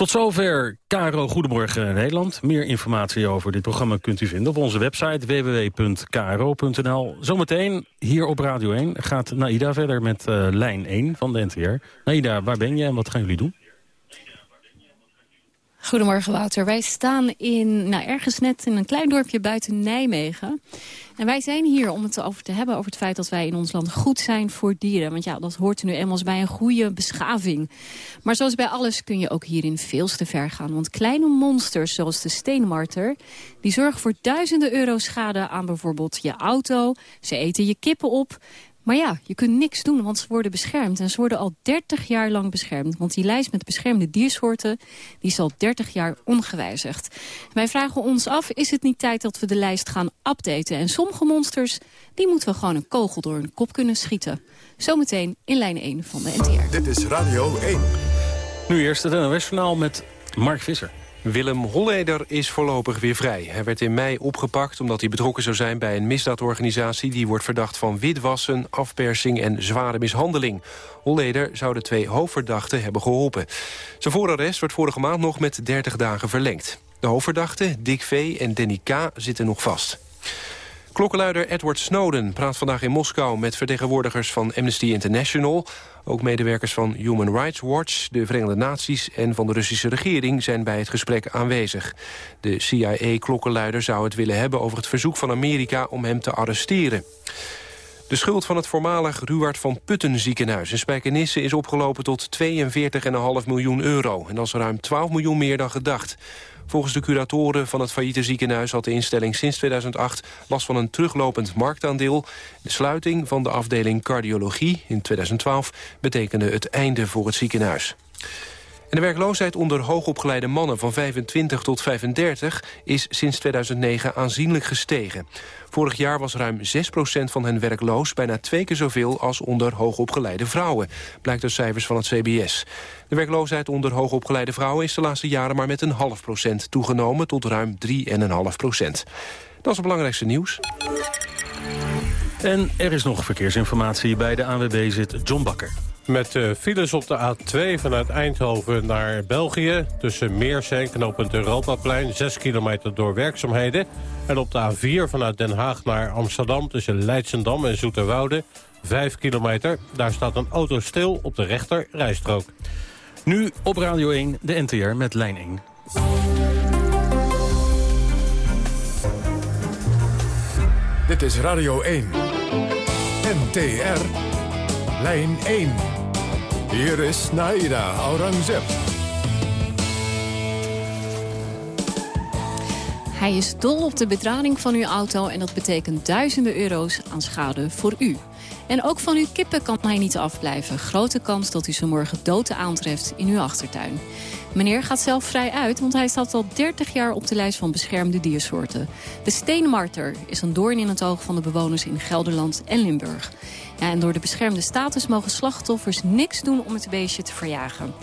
Tot zover Caro Goedemorgen Nederland. Meer informatie over dit programma kunt u vinden op onze website www.kro.nl. Zometeen hier op Radio 1 gaat Naida verder met uh, lijn 1 van de NTR. Naida, waar ben je en wat gaan jullie doen? Goedemorgen Wouter. Wij staan in, nou, ergens net in een klein dorpje buiten Nijmegen. En wij zijn hier om het over te hebben over het feit dat wij in ons land goed zijn voor dieren. Want ja, dat hoort er nu eenmaal bij een goede beschaving. Maar zoals bij alles kun je ook hierin veel te ver gaan. Want kleine monsters zoals de steenmarter... die zorgen voor duizenden euro schade aan bijvoorbeeld je auto. Ze eten je kippen op. Maar ja, je kunt niks doen, want ze worden beschermd. En ze worden al 30 jaar lang beschermd. Want die lijst met beschermde diersoorten die is al 30 jaar ongewijzigd. Wij vragen ons af, is het niet tijd dat we de lijst gaan updaten? En sommige monsters, die moeten we gewoon een kogel door hun kop kunnen schieten. Zometeen in lijn 1 van de NTR. Dit is Radio 1. Nu eerst het NOS-journaal met Mark Visser. Willem Holleder is voorlopig weer vrij. Hij werd in mei opgepakt omdat hij betrokken zou zijn bij een misdaadorganisatie... die wordt verdacht van witwassen, afpersing en zware mishandeling. Holleder zou de twee hoofdverdachten hebben geholpen. Zijn voorarrest werd vorige maand nog met 30 dagen verlengd. De hoofdverdachten, Dick V. en Danny K. zitten nog vast. Klokkenluider Edward Snowden praat vandaag in Moskou... met vertegenwoordigers van Amnesty International. Ook medewerkers van Human Rights Watch, de Verenigde Naties... en van de Russische regering zijn bij het gesprek aanwezig. De CIA-klokkenluider zou het willen hebben over het verzoek van Amerika... om hem te arresteren. De schuld van het voormalig Ruwaard van Putten ziekenhuis in Spijkenisse is opgelopen tot 42,5 miljoen euro. En dat is ruim 12 miljoen meer dan gedacht. Volgens de curatoren van het failliete ziekenhuis had de instelling sinds 2008 last van een teruglopend marktaandeel. De sluiting van de afdeling cardiologie in 2012 betekende het einde voor het ziekenhuis. En de werkloosheid onder hoogopgeleide mannen van 25 tot 35 is sinds 2009 aanzienlijk gestegen. Vorig jaar was ruim 6% van hen werkloos, bijna twee keer zoveel als onder hoogopgeleide vrouwen, blijkt uit cijfers van het CBS. De werkloosheid onder hoogopgeleide vrouwen is de laatste jaren maar met een half procent toegenomen tot ruim 3,5 procent. Dat is het belangrijkste nieuws. En er is nog verkeersinformatie. Bij de ANWB zit John Bakker. Met uh, files op de A2 vanuit Eindhoven naar België... tussen Meersen en knooppunt Europaplein, 6 kilometer door werkzaamheden. En op de A4 vanuit Den Haag naar Amsterdam... tussen Leidsendam en Zoeterwoude, 5 kilometer. Daar staat een auto stil op de rechter rijstrook. Nu op Radio 1, de NTR met lijn 1. Dit is Radio 1. NTR. Lijn 1. Hier is Naida Aurangzeb. Hij is dol op de bedrading van uw auto en dat betekent duizenden euro's aan schade voor u. En ook van uw kippen kan hij niet afblijven. Grote kans dat u ze morgen dood aantreft in uw achtertuin. Meneer gaat zelf vrij uit, want hij staat al 30 jaar op de lijst van beschermde diersoorten. De steenmarter is een doorn in het oog van de bewoners in Gelderland en Limburg. Ja, en door de beschermde status mogen slachtoffers niks doen om het beestje te verjagen.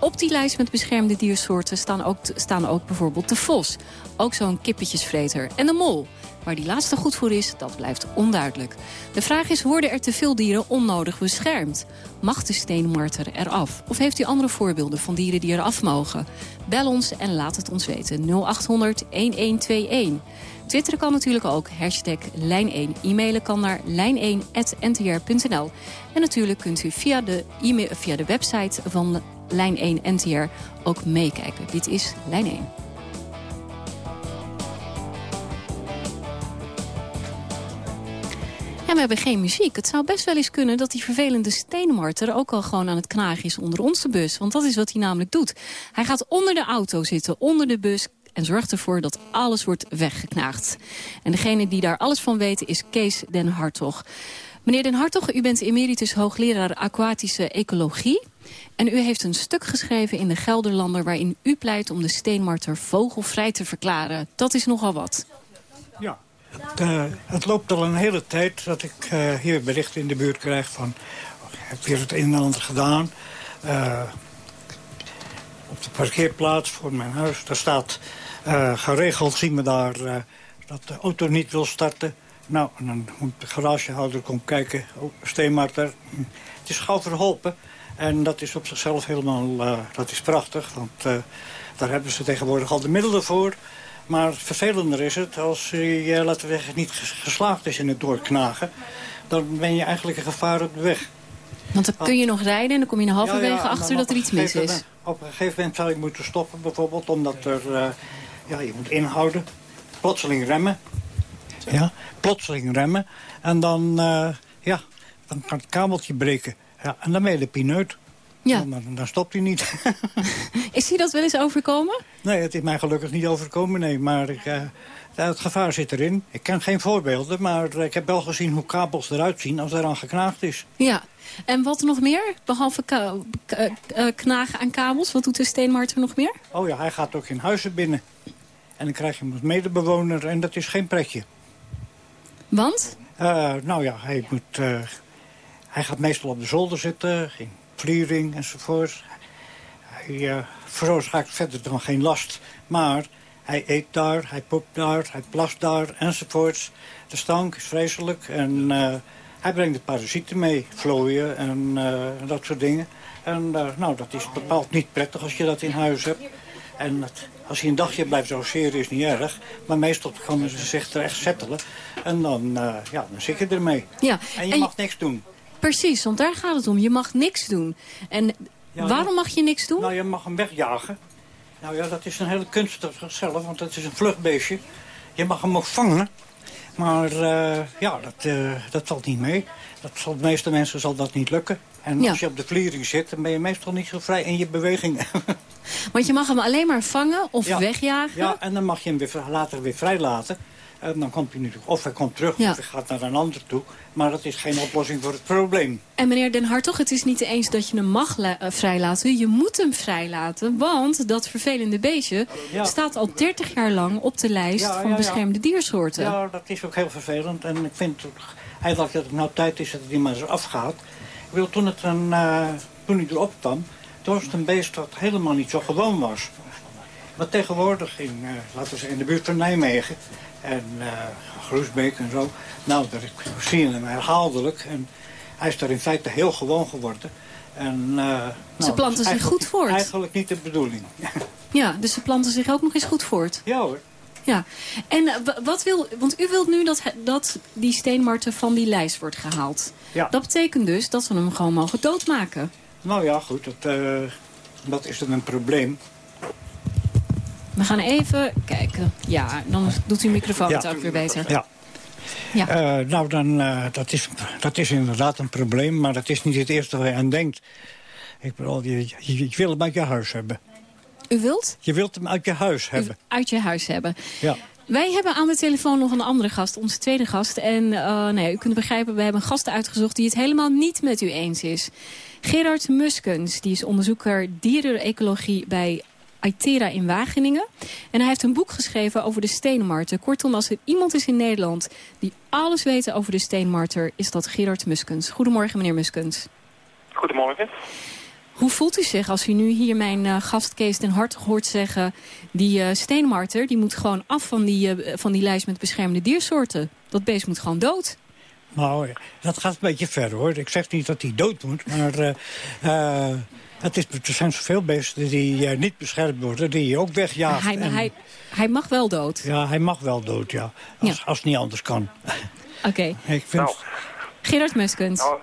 Op die lijst met beschermde diersoorten staan ook, staan ook bijvoorbeeld de vos. Ook zo'n kippetjesvreter. En de mol. Waar die laatste goed voor is, dat blijft onduidelijk. De vraag is, worden er te veel dieren onnodig beschermd? Mag de steenmarter eraf? Of heeft u andere voorbeelden van dieren die eraf mogen? Bel ons en laat het ons weten. 0800 1121. Twitteren kan natuurlijk ook, hashtag lijn1. E-mailen kan naar lijn1.ntr.nl. En natuurlijk kunt u via de, e via de website van Lijn 1 NTR ook meekijken. Dit is Lijn 1. We hebben geen muziek. Het zou best wel eens kunnen dat die vervelende steenmarter... ook al gewoon aan het knagen is onder onze bus. Want dat is wat hij namelijk doet. Hij gaat onder de auto zitten, onder de bus en zorgt ervoor dat alles wordt weggeknaagd. En degene die daar alles van weet is Kees den Hartog. Meneer den Hartog, u bent emeritus hoogleraar aquatische ecologie. En u heeft een stuk geschreven in de Gelderlander... waarin u pleit om de steenmarter vogelvrij te verklaren. Dat is nogal wat. Ja, uh, het loopt al een hele tijd dat ik uh, hier berichten in de buurt krijg van... Oh, heb weer het een en ander gedaan. Uh, op de parkeerplaats voor mijn huis, daar staat geregeld zien we daar dat de auto niet wil starten. Nou, en dan moet de garagehouder komen kijken. Oh, steenmarter, het is gauw verholpen. En dat is op zichzelf helemaal dat is prachtig. Want daar hebben ze tegenwoordig al de middelen voor. Maar vervelender is het als je, uh, laten we zeggen, niet geslaagd is in het doorknagen. Dan ben je eigenlijk een gevaar op de weg. Want dan kun je nog rijden en dan kom je een halverwege Ja, ja, en achter dat er iets mis is. moment- Op een gegeven moment zou je moeten stoppen bijvoorbeeld, omdat er... eh, ja, je moet inhouden. Plotseling remmen. Ja, plotseling remmen. En dan, eh, ja, dan kan het kabeltje breken. Ja, en dan ben je de pineut. Ja. Maar dan stopt hij niet. <laughs> Is hij dat wel eens overkomen? nee, het is mij gelukkig niet overkomen, nee. Maar ik, eh, het gevaar zit erin. Ik ken geen voorbeelden, maar ik heb wel gezien hoe kabels eruit zien als er aan geknaagd is. Ja. En wat nog meer? Behalve eh, knagen aan kabels, wat doet de steenmarter nog meer? Oh ja, hij gaat ook in huizen binnen. En dan krijg je een medebewoner en dat is geen pretje. Want? Eh, nou ja, hij, moet, hij gaat meestal op de zolder zitten, vliering enzovoort. Hij eh, veroorzaakt verder dan geen last. Maar hij eet daar, hij poept daar, hij plast daar enzovoorts. De stank is vreselijk en eh, hij brengt de parasieten mee, vlooien en eh, dat soort dingen. En nou, dat is bepaald niet prettig als je dat in huis hebt. En het- als hij een dagje blijft logeren is niet erg. Maar meestal kan ze zich er echt settelen. En dan, ja, dan zit je ermee. Ja. En je En mag niks doen. Precies, want daar gaat het om. Je mag niks doen. En Ja, waarom mag je niks doen? Nou, je mag hem wegjagen. Nou ja, dat is een hele kunst op zichzelf, want het is een vluchtbeestje. Je mag hem ook vangen. Maar eh, ja, dat, eh, dat valt niet mee. Dat zal, de meeste mensen zal dat niet lukken. En Ja. als je op de vliering zit, dan ben je meestal niet zo vrij in je bewegingen. <laughs> Want je mag hem alleen maar vangen of Ja. wegjagen. Ja, en dan mag je hem weer, later weer vrijlaten. En dan komt hij natuurlijk, of hij komt terug, Ja. of hij gaat naar een ander toe. Maar dat is geen oplossing voor het probleem. En meneer Den Hartog, het is niet eens dat je hem mag eh, vrijlaten. Je moet hem vrijlaten, want dat vervelende beestje Ja. staat al 30 jaar lang op de lijst Ja, van beschermde diersoorten. Ja, dat is ook heel vervelend. En ik vind eigenlijk dat het nou tijd is dat het die maar eens afgaat. Ik wil toen, het een, eh, toen hij erop kwam, toen was het een beest dat helemaal niet zo gewoon was. Maar tegenwoordig in, eh, laten we zeggen, in de buurt van Nijmegen en eh Groesbeek en zo, nou, daar zie je hem herhaaldelijk. En hij is daar in feite heel gewoon geworden. En, eh, nou, dat is planten zich goed voort. Eigenlijk niet de bedoeling. <laughs> Ja, dus ze planten zich ook nog eens goed voort. Ja hoor. Ja, en eh, wa- wat wil, want u wilt nu dat, dat die steenmarten van die lijst wordt gehaald. Ja. Dat betekent dus dat we hem gewoon mogen doodmaken. Nou ja, goed, dat, dat is dan een probleem. We gaan even kijken. Ja, dan doet uw microfoon Ja. het ook weer beter. Ja. Ja. Eh, nou, dan, eh, dat, is, dat is inderdaad een probleem, maar dat is niet het eerste waar je aan denkt. Ik bedoel, je, je, je wil hem uit je huis hebben. U wilt Je wilt hem uit je huis hebben. uit je huis hebben. Ja. Wij hebben aan de telefoon nog een andere gast, onze tweede gast. En eh, ja, u kunt begrijpen, we hebben een gast uitgezocht die het helemaal niet met u eens is. Gerard Muskens, die is onderzoeker dierenecologie bij Aitera in Wageningen. En hij heeft een boek geschreven over de steenmarter. Kortom, als er iemand is in Nederland die alles weet over de steenmarter, is dat Gerard Muskens. Goedemorgen, meneer Muskens. Goedemorgen. Hoe voelt u zich als u nu hier mijn eh, gast Kees den Hartog hoort zeggen... die eh, steenmarter die moet gewoon af van die, eh, van die lijst met beschermde diersoorten. Dat beest moet gewoon dood. Nou, dat gaat een beetje ver hoor. Ik zeg niet dat hij dood moet, maar eh, eh, het is, er zijn zoveel beesten die eh, niet beschermd worden, die je ook wegjaagt. hij, En- hij, hij mag wel dood. Ja, hij mag wel dood, ja. Als, als het niet anders kan. Oké. Ik vind, Nou, Gerard Muskens. nou,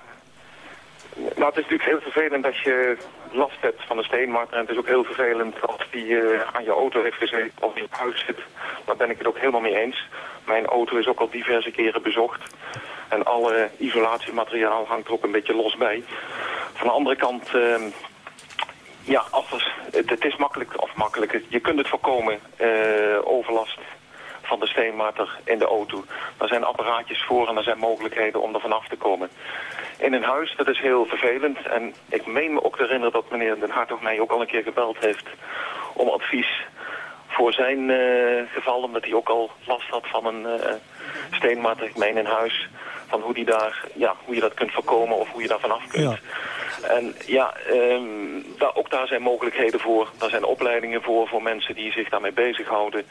nou, het is natuurlijk heel vervelend dat je last hebt van de steenmarter. En het is ook heel vervelend als die eh, aan je auto heeft gezeten of in je huis zit. Daar ben ik het ook helemaal mee eens. Mijn auto is ook al diverse keren bezocht. En alle isolatiemateriaal hangt er ook een beetje los bij. Van de andere kant, ehm, ja, alles, het, is makkelijk, of makkelijk, je kunt het voorkomen, eh, overlast van de steenmarter in de auto. Daar zijn apparaatjes voor en er zijn mogelijkheden om er vanaf te komen. In een huis, dat is heel vervelend. En ik meen me ook te herinneren dat meneer Den Hartog mij ook al een keer gebeld heeft om advies voor zijn eh, geval, omdat hij ook al last had van een eh steenmarter, ik meen in huis, van hoe, die daar, ja, hoe je dat kunt voorkomen of hoe je daar vanaf kunt. ja. En ja, ehm, daar, ook daar zijn mogelijkheden voor. Daar zijn opleidingen voor, voor mensen die zich daarmee bezighouden.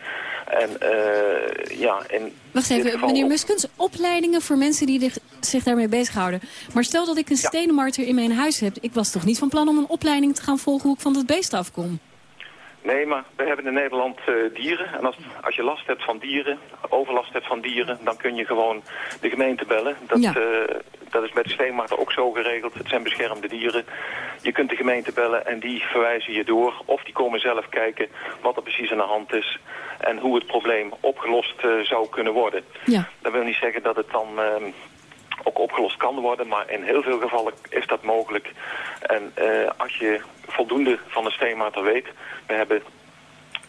En eh, ja, in Wacht even, meneer Muskens. Opleidingen voor mensen die zich- daarmee bezighouden. Maar stel dat ik een steenmarter in mijn huis heb. Ik was toch niet van plan om een opleiding te gaan volgen hoe ik van dat beest afkom? Nee, maar we hebben in Nederland eh, dieren. En als, als je last hebt van dieren, overlast hebt van dieren... dan kun je gewoon de gemeente bellen. Dat, Ja. eh, dat is bij de steenmarter ook zo geregeld. Het zijn beschermde dieren. Je kunt de gemeente bellen en die verwijzen je door. Of die komen zelf kijken wat er precies aan de hand is. En hoe het probleem opgelost eh, zou kunnen worden. Ja. Dat wil niet zeggen dat het dan... ook opgelost kan worden, maar in heel veel gevallen is dat mogelijk. En eh, als je voldoende van de steenmater weet, we hebben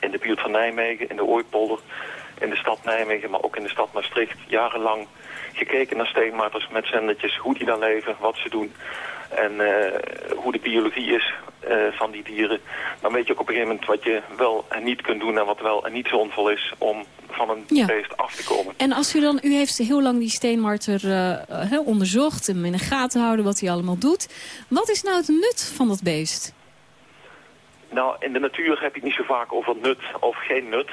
in de buurt van Nijmegen, in de Ooipolder, in de stad Nijmegen, maar ook in de stad Maastricht, jarenlang gekeken naar steenmaters met zendertjes, hoe die daar leven, wat ze doen en eh, hoe de biologie is eh, van die dieren. Dan weet je ook op een gegeven moment wat je wel en niet kunt doen en wat wel en niet zinvol is om van een Ja. beest af te komen. En als u dan, u heeft heel lang die steenmarter eh, onderzocht en hem in de gaten houden wat hij allemaal doet. Wat is nou het nut van dat beest? Nou, in de natuur heb je het niet zo vaak over nut of geen nut.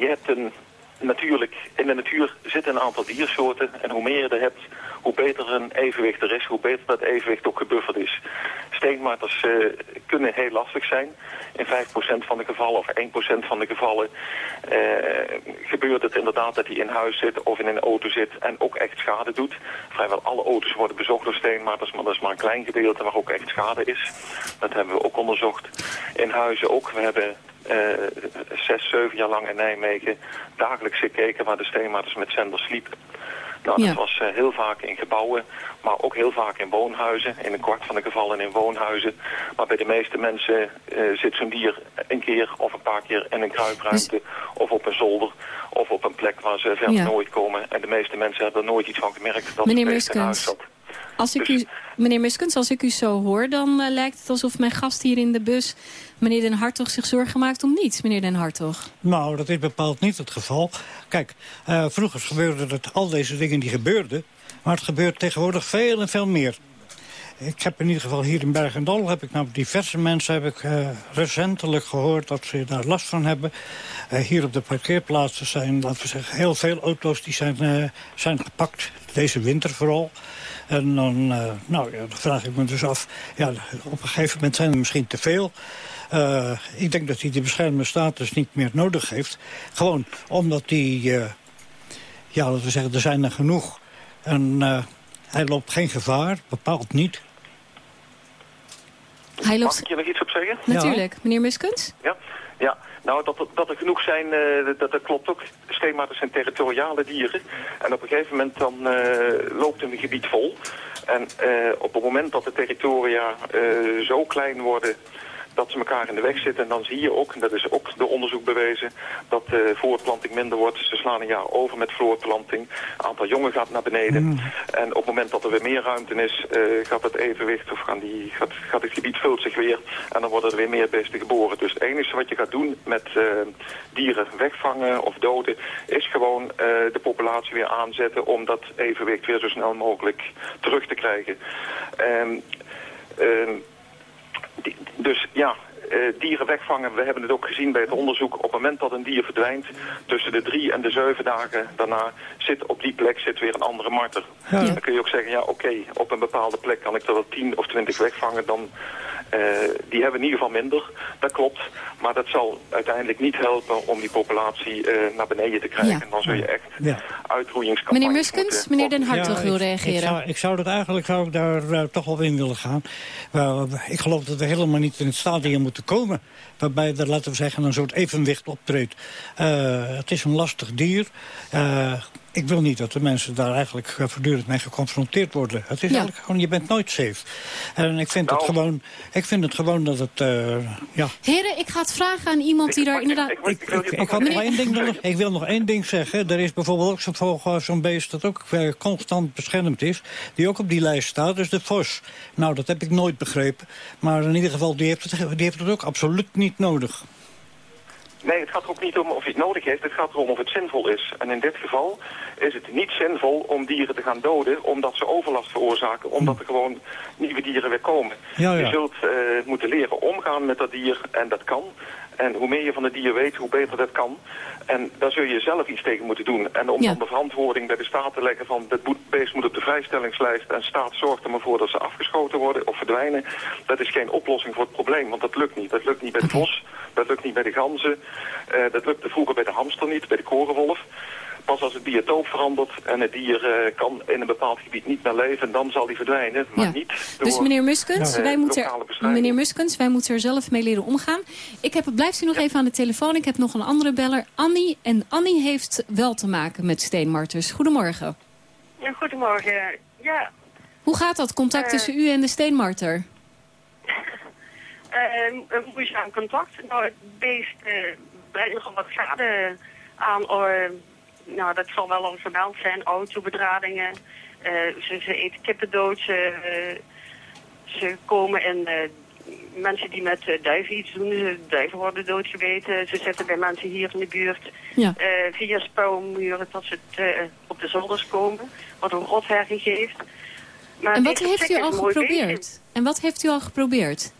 Je hebt een, natuurlijk, in de natuur zitten een aantal diersoorten. En hoe meer je er hebt, hoe beter een evenwicht er is, hoe beter dat evenwicht ook gebufferd is. Steenmarters eh, kunnen heel lastig zijn. In 5% van de gevallen of 1% van de gevallen eh, gebeurt het inderdaad dat hij in huis zit of in een auto zit en ook echt schade doet. Vrijwel alle auto's worden bezocht door steenmarters, maar dat is maar een klein gedeelte waar ook echt schade is. Dat hebben we ook onderzocht. In huizen ook. We hebben eh, zes, zeven jaar lang in Nijmegen dagelijks gekeken waar de steenmarters met zenders sliepen. Nou, Ja. dat was eh, heel vaak in gebouwen, maar ook heel vaak in woonhuizen. In een kwart van de gevallen in woonhuizen. Maar bij de meeste mensen eh, zit zo'n dier een keer of een paar keer in een kruipruimte. Of op een zolder. Of op een plek waar ze verder Ja. nooit komen. En de meeste mensen hebben er nooit iets van gemerkt dat Meneer het in huis zat. Als ik Dus- u, meneer Muskens, als ik u zo hoor, dan eh, lijkt het alsof mijn gast hier in de bus, meneer Den Hartog, zich zorgen maakt om niets, meneer Den Hartog. Nou, dat is bepaald niet het geval. Kijk, eh, vroeger gebeurden het al deze dingen die gebeurden. Maar het gebeurt tegenwoordig veel en veel meer. Ik heb in ieder geval hier in Bergendal, heb ik nou diverse mensen heb ik, eh, recentelijk gehoord dat ze daar last van hebben. Eh, hier op de parkeerplaatsen zijn, laten we zeggen, heel veel auto's die zijn, zijn gepakt. Deze winter vooral. En dan, nou, ja, dan vraag ik me dus af, ja, op een gegeven moment zijn er misschien te veel. Eh, ik denk dat hij die beschermde status niet meer nodig heeft. Gewoon omdat hij, eh, ja, laten we zeggen, er zijn er genoeg. En eh, hij loopt geen gevaar, bepaald niet. Hij Mag loopt... ik hier nog iets op zeggen? Natuurlijk. Meneer Muskens? Ja, ja. nou dat, er- dat er genoeg zijn, eh, dat, dat klopt ook. Steenmarters zijn territoriale dieren. En op een gegeven moment dan eh, loopt een gebied vol. En eh, op het moment dat de territoria eh, zo klein worden dat ze elkaar in de weg zitten, dan zie je ook, en dat is ook door onderzoek bewezen, dat de voortplanting minder wordt. Ze slaan een jaar over met voortplanting. Het aantal jongen gaat naar beneden. En op het moment dat er weer meer ruimte is, eh, gaat het evenwicht, of gaan die, gaat, gaat het gebied vult zich weer. En dan worden er weer meer beesten geboren. Dus het enige wat je gaat doen met eh, dieren wegvangen of doden, is gewoon eh, de populatie weer aanzetten om dat evenwicht weer zo snel mogelijk terug te krijgen. Ehm, die- dus ja, eh, dieren wegvangen, we hebben het ook gezien bij het onderzoek. Op het moment dat een dier verdwijnt, tussen de drie en de zeven dagen daarna, zit op die plek zit weer een andere marter. Dan kun je ook zeggen, ja oké, op een bepaalde plek kan ik er wel tien of twintig wegvangen. Dan, die hebben in ieder geval minder, dat klopt. Maar dat zal uiteindelijk niet helpen om die populatie eh, naar beneden te krijgen. Ja. Dan zul je echt Ja. Meneer Muskens, moeten meneer Den Ja, Hartog wil reageren. Ik zou, ik zou dat eigenlijk zou ik daar eh, toch wel in willen gaan. Ik geloof dat we helemaal niet in het stadium moeten komen... waarbij er, laten we zeggen, een soort evenwicht optreedt. Eh, het is een lastig dier. Ik wil niet dat de mensen daar eigenlijk eh, voortdurend mee geconfronteerd worden. Het is Ja. eigenlijk gewoon, je bent nooit safe. En ik vind, het, Nou. gewoon, ik vind het gewoon dat het, eh, ja... Heren, ik ga het vragen aan iemand die daar inderdaad... Ik, ik, wil Ik, ik, nog één ding, willen- ik wil nog één ding zeggen. Er is bijvoorbeeld ook zo'n vogel, zo'n beest dat ook eh, constant beschermd is. Die ook op die lijst staat, dus de vos. Nou, dat heb ik nooit begrepen. Maar in ieder geval, die heeft het, die heeft het ook absoluut niet nodig. Nee, het gaat er ook niet om of hij het nodig heeft. Het gaat erom of het zinvol is. En in dit geval is het niet zinvol om dieren te gaan doden... omdat ze overlast veroorzaken. Omdat er gewoon nieuwe dieren weer komen. Ja, ja. Je zult eh, moeten leren omgaan met dat dier. En dat kan. En hoe meer je van het dier weet, hoe beter dat kan. En daar zul je zelf iets tegen moeten doen. En om Ja. dan de verantwoording bij de staat te leggen van... dat beest moet op de vrijstellingslijst en staat zorgt er maar voor dat ze afgeschoten worden of verdwijnen. Dat is geen oplossing voor het probleem, want dat lukt niet. Dat lukt niet bij de vos, dat lukt niet bij de ganzen. eh, dat lukte vroeger bij de hamster niet, bij de korenwolf. Pas als het biotoop verandert en het dier eh, kan in een bepaald gebied niet meer leven, dan zal die verdwijnen. Maar Ja. niet door Dus meneer Muskens, wij moeten er, meneer Muskens, wij moeten er zelf mee leren omgaan. Ik heb, blijft u nog even aan de telefoon. Ik heb nog een andere beller, Annie. En Annie heeft wel te maken met steenmarters. Goedemorgen. Ja, goedemorgen. Ja, Hoe gaat dat, contact Eh. tussen u en de steenmarter? Eh, een moeizaam contact. Nou, het beest eh, brengt nogal wat schade aan. eh, nou, dat zal wel al vermeld zijn. Autobedradingen. Eh, ze, ze eten kippen dood. Ze, eh, ze komen en eh, mensen die met eh, duiven iets doen. Duiven worden doodgebeten. Ze zitten bij mensen hier in de buurt. Ja. eh, via spouwmuren tot ze het, eh, op de zolders komen. Wat een rotherrie geeft. Maar En wat heeft u al geprobeerd? En wat heeft u al geprobeerd?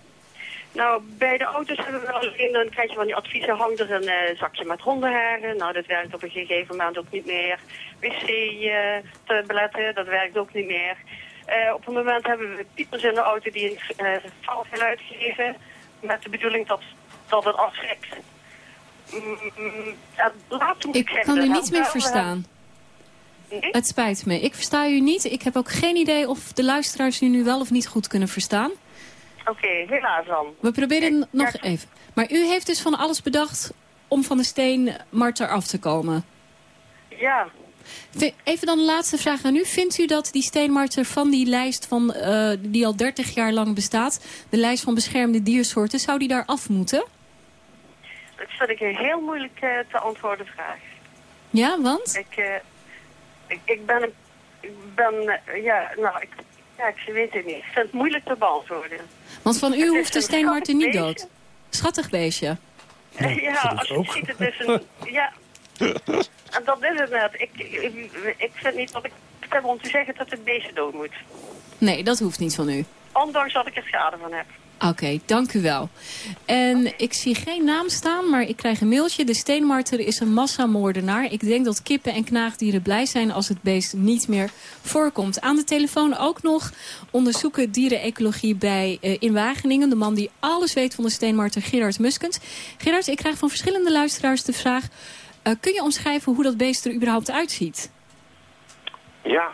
Nou, bij de auto's hebben we wel alleen, dan krijg je van die adviezen, hang er een eh, zakje met hondenharen. Nou, dat werkt op een gegeven moment ook niet meer. Wc-tabletten, dat werkt ook niet meer. Eh, op een moment hebben we piepers in de auto die een uh, valgeluid geven. Met de bedoeling dat, dat het afschrikt. Mm, mm, Ik kan u dat niet we meer verstaan. Nee? Het spijt me. Ik versta u niet. Ik heb ook geen idee of de luisteraars u nu wel of niet goed kunnen verstaan. Oké, helaas dan. We proberen nog even. Maar u heeft dus van alles bedacht om van de steenmarter af te komen. Ja, Even dan de laatste vraag aan u. Vindt u dat die steenmarter van die lijst van, eh, die al 30 jaar lang bestaat... de lijst van beschermde diersoorten, zou die daar af moeten? dat vind ik een heel moeilijk eh, te antwoorden vraag. Ja, want? Ik, eh, ik, ik ben, ik ben, ja, nou, ik, ja, ik weet het niet. Ik vind het moeilijk te beantwoorden. Want van u hoeft de een steenmarter niet dood. Schattig beestje. ja, als je ziet het is een, ja. <laughs> En dat is het net. Ik, ik, ik vind niet dat ik het heb om te zeggen dat het beestje dood moet. Nee, dat hoeft niet van u. Ondanks dat ik er schade van heb. Oké, dank u wel. En ik zie geen naam staan, maar ik krijg een mailtje. De steenmarter is een massamoordenaar. Ik denk dat kippen en knaagdieren blij zijn als het beest niet meer voorkomt. Aan de telefoon ook nog onderzoeken dierenecologie bij eh, in Wageningen. De man die alles weet van de steenmarter, Gerard Muskens. Gerard, ik krijg van verschillende luisteraars de vraag... eh, kun je omschrijven hoe dat beest er überhaupt uitziet? Ja,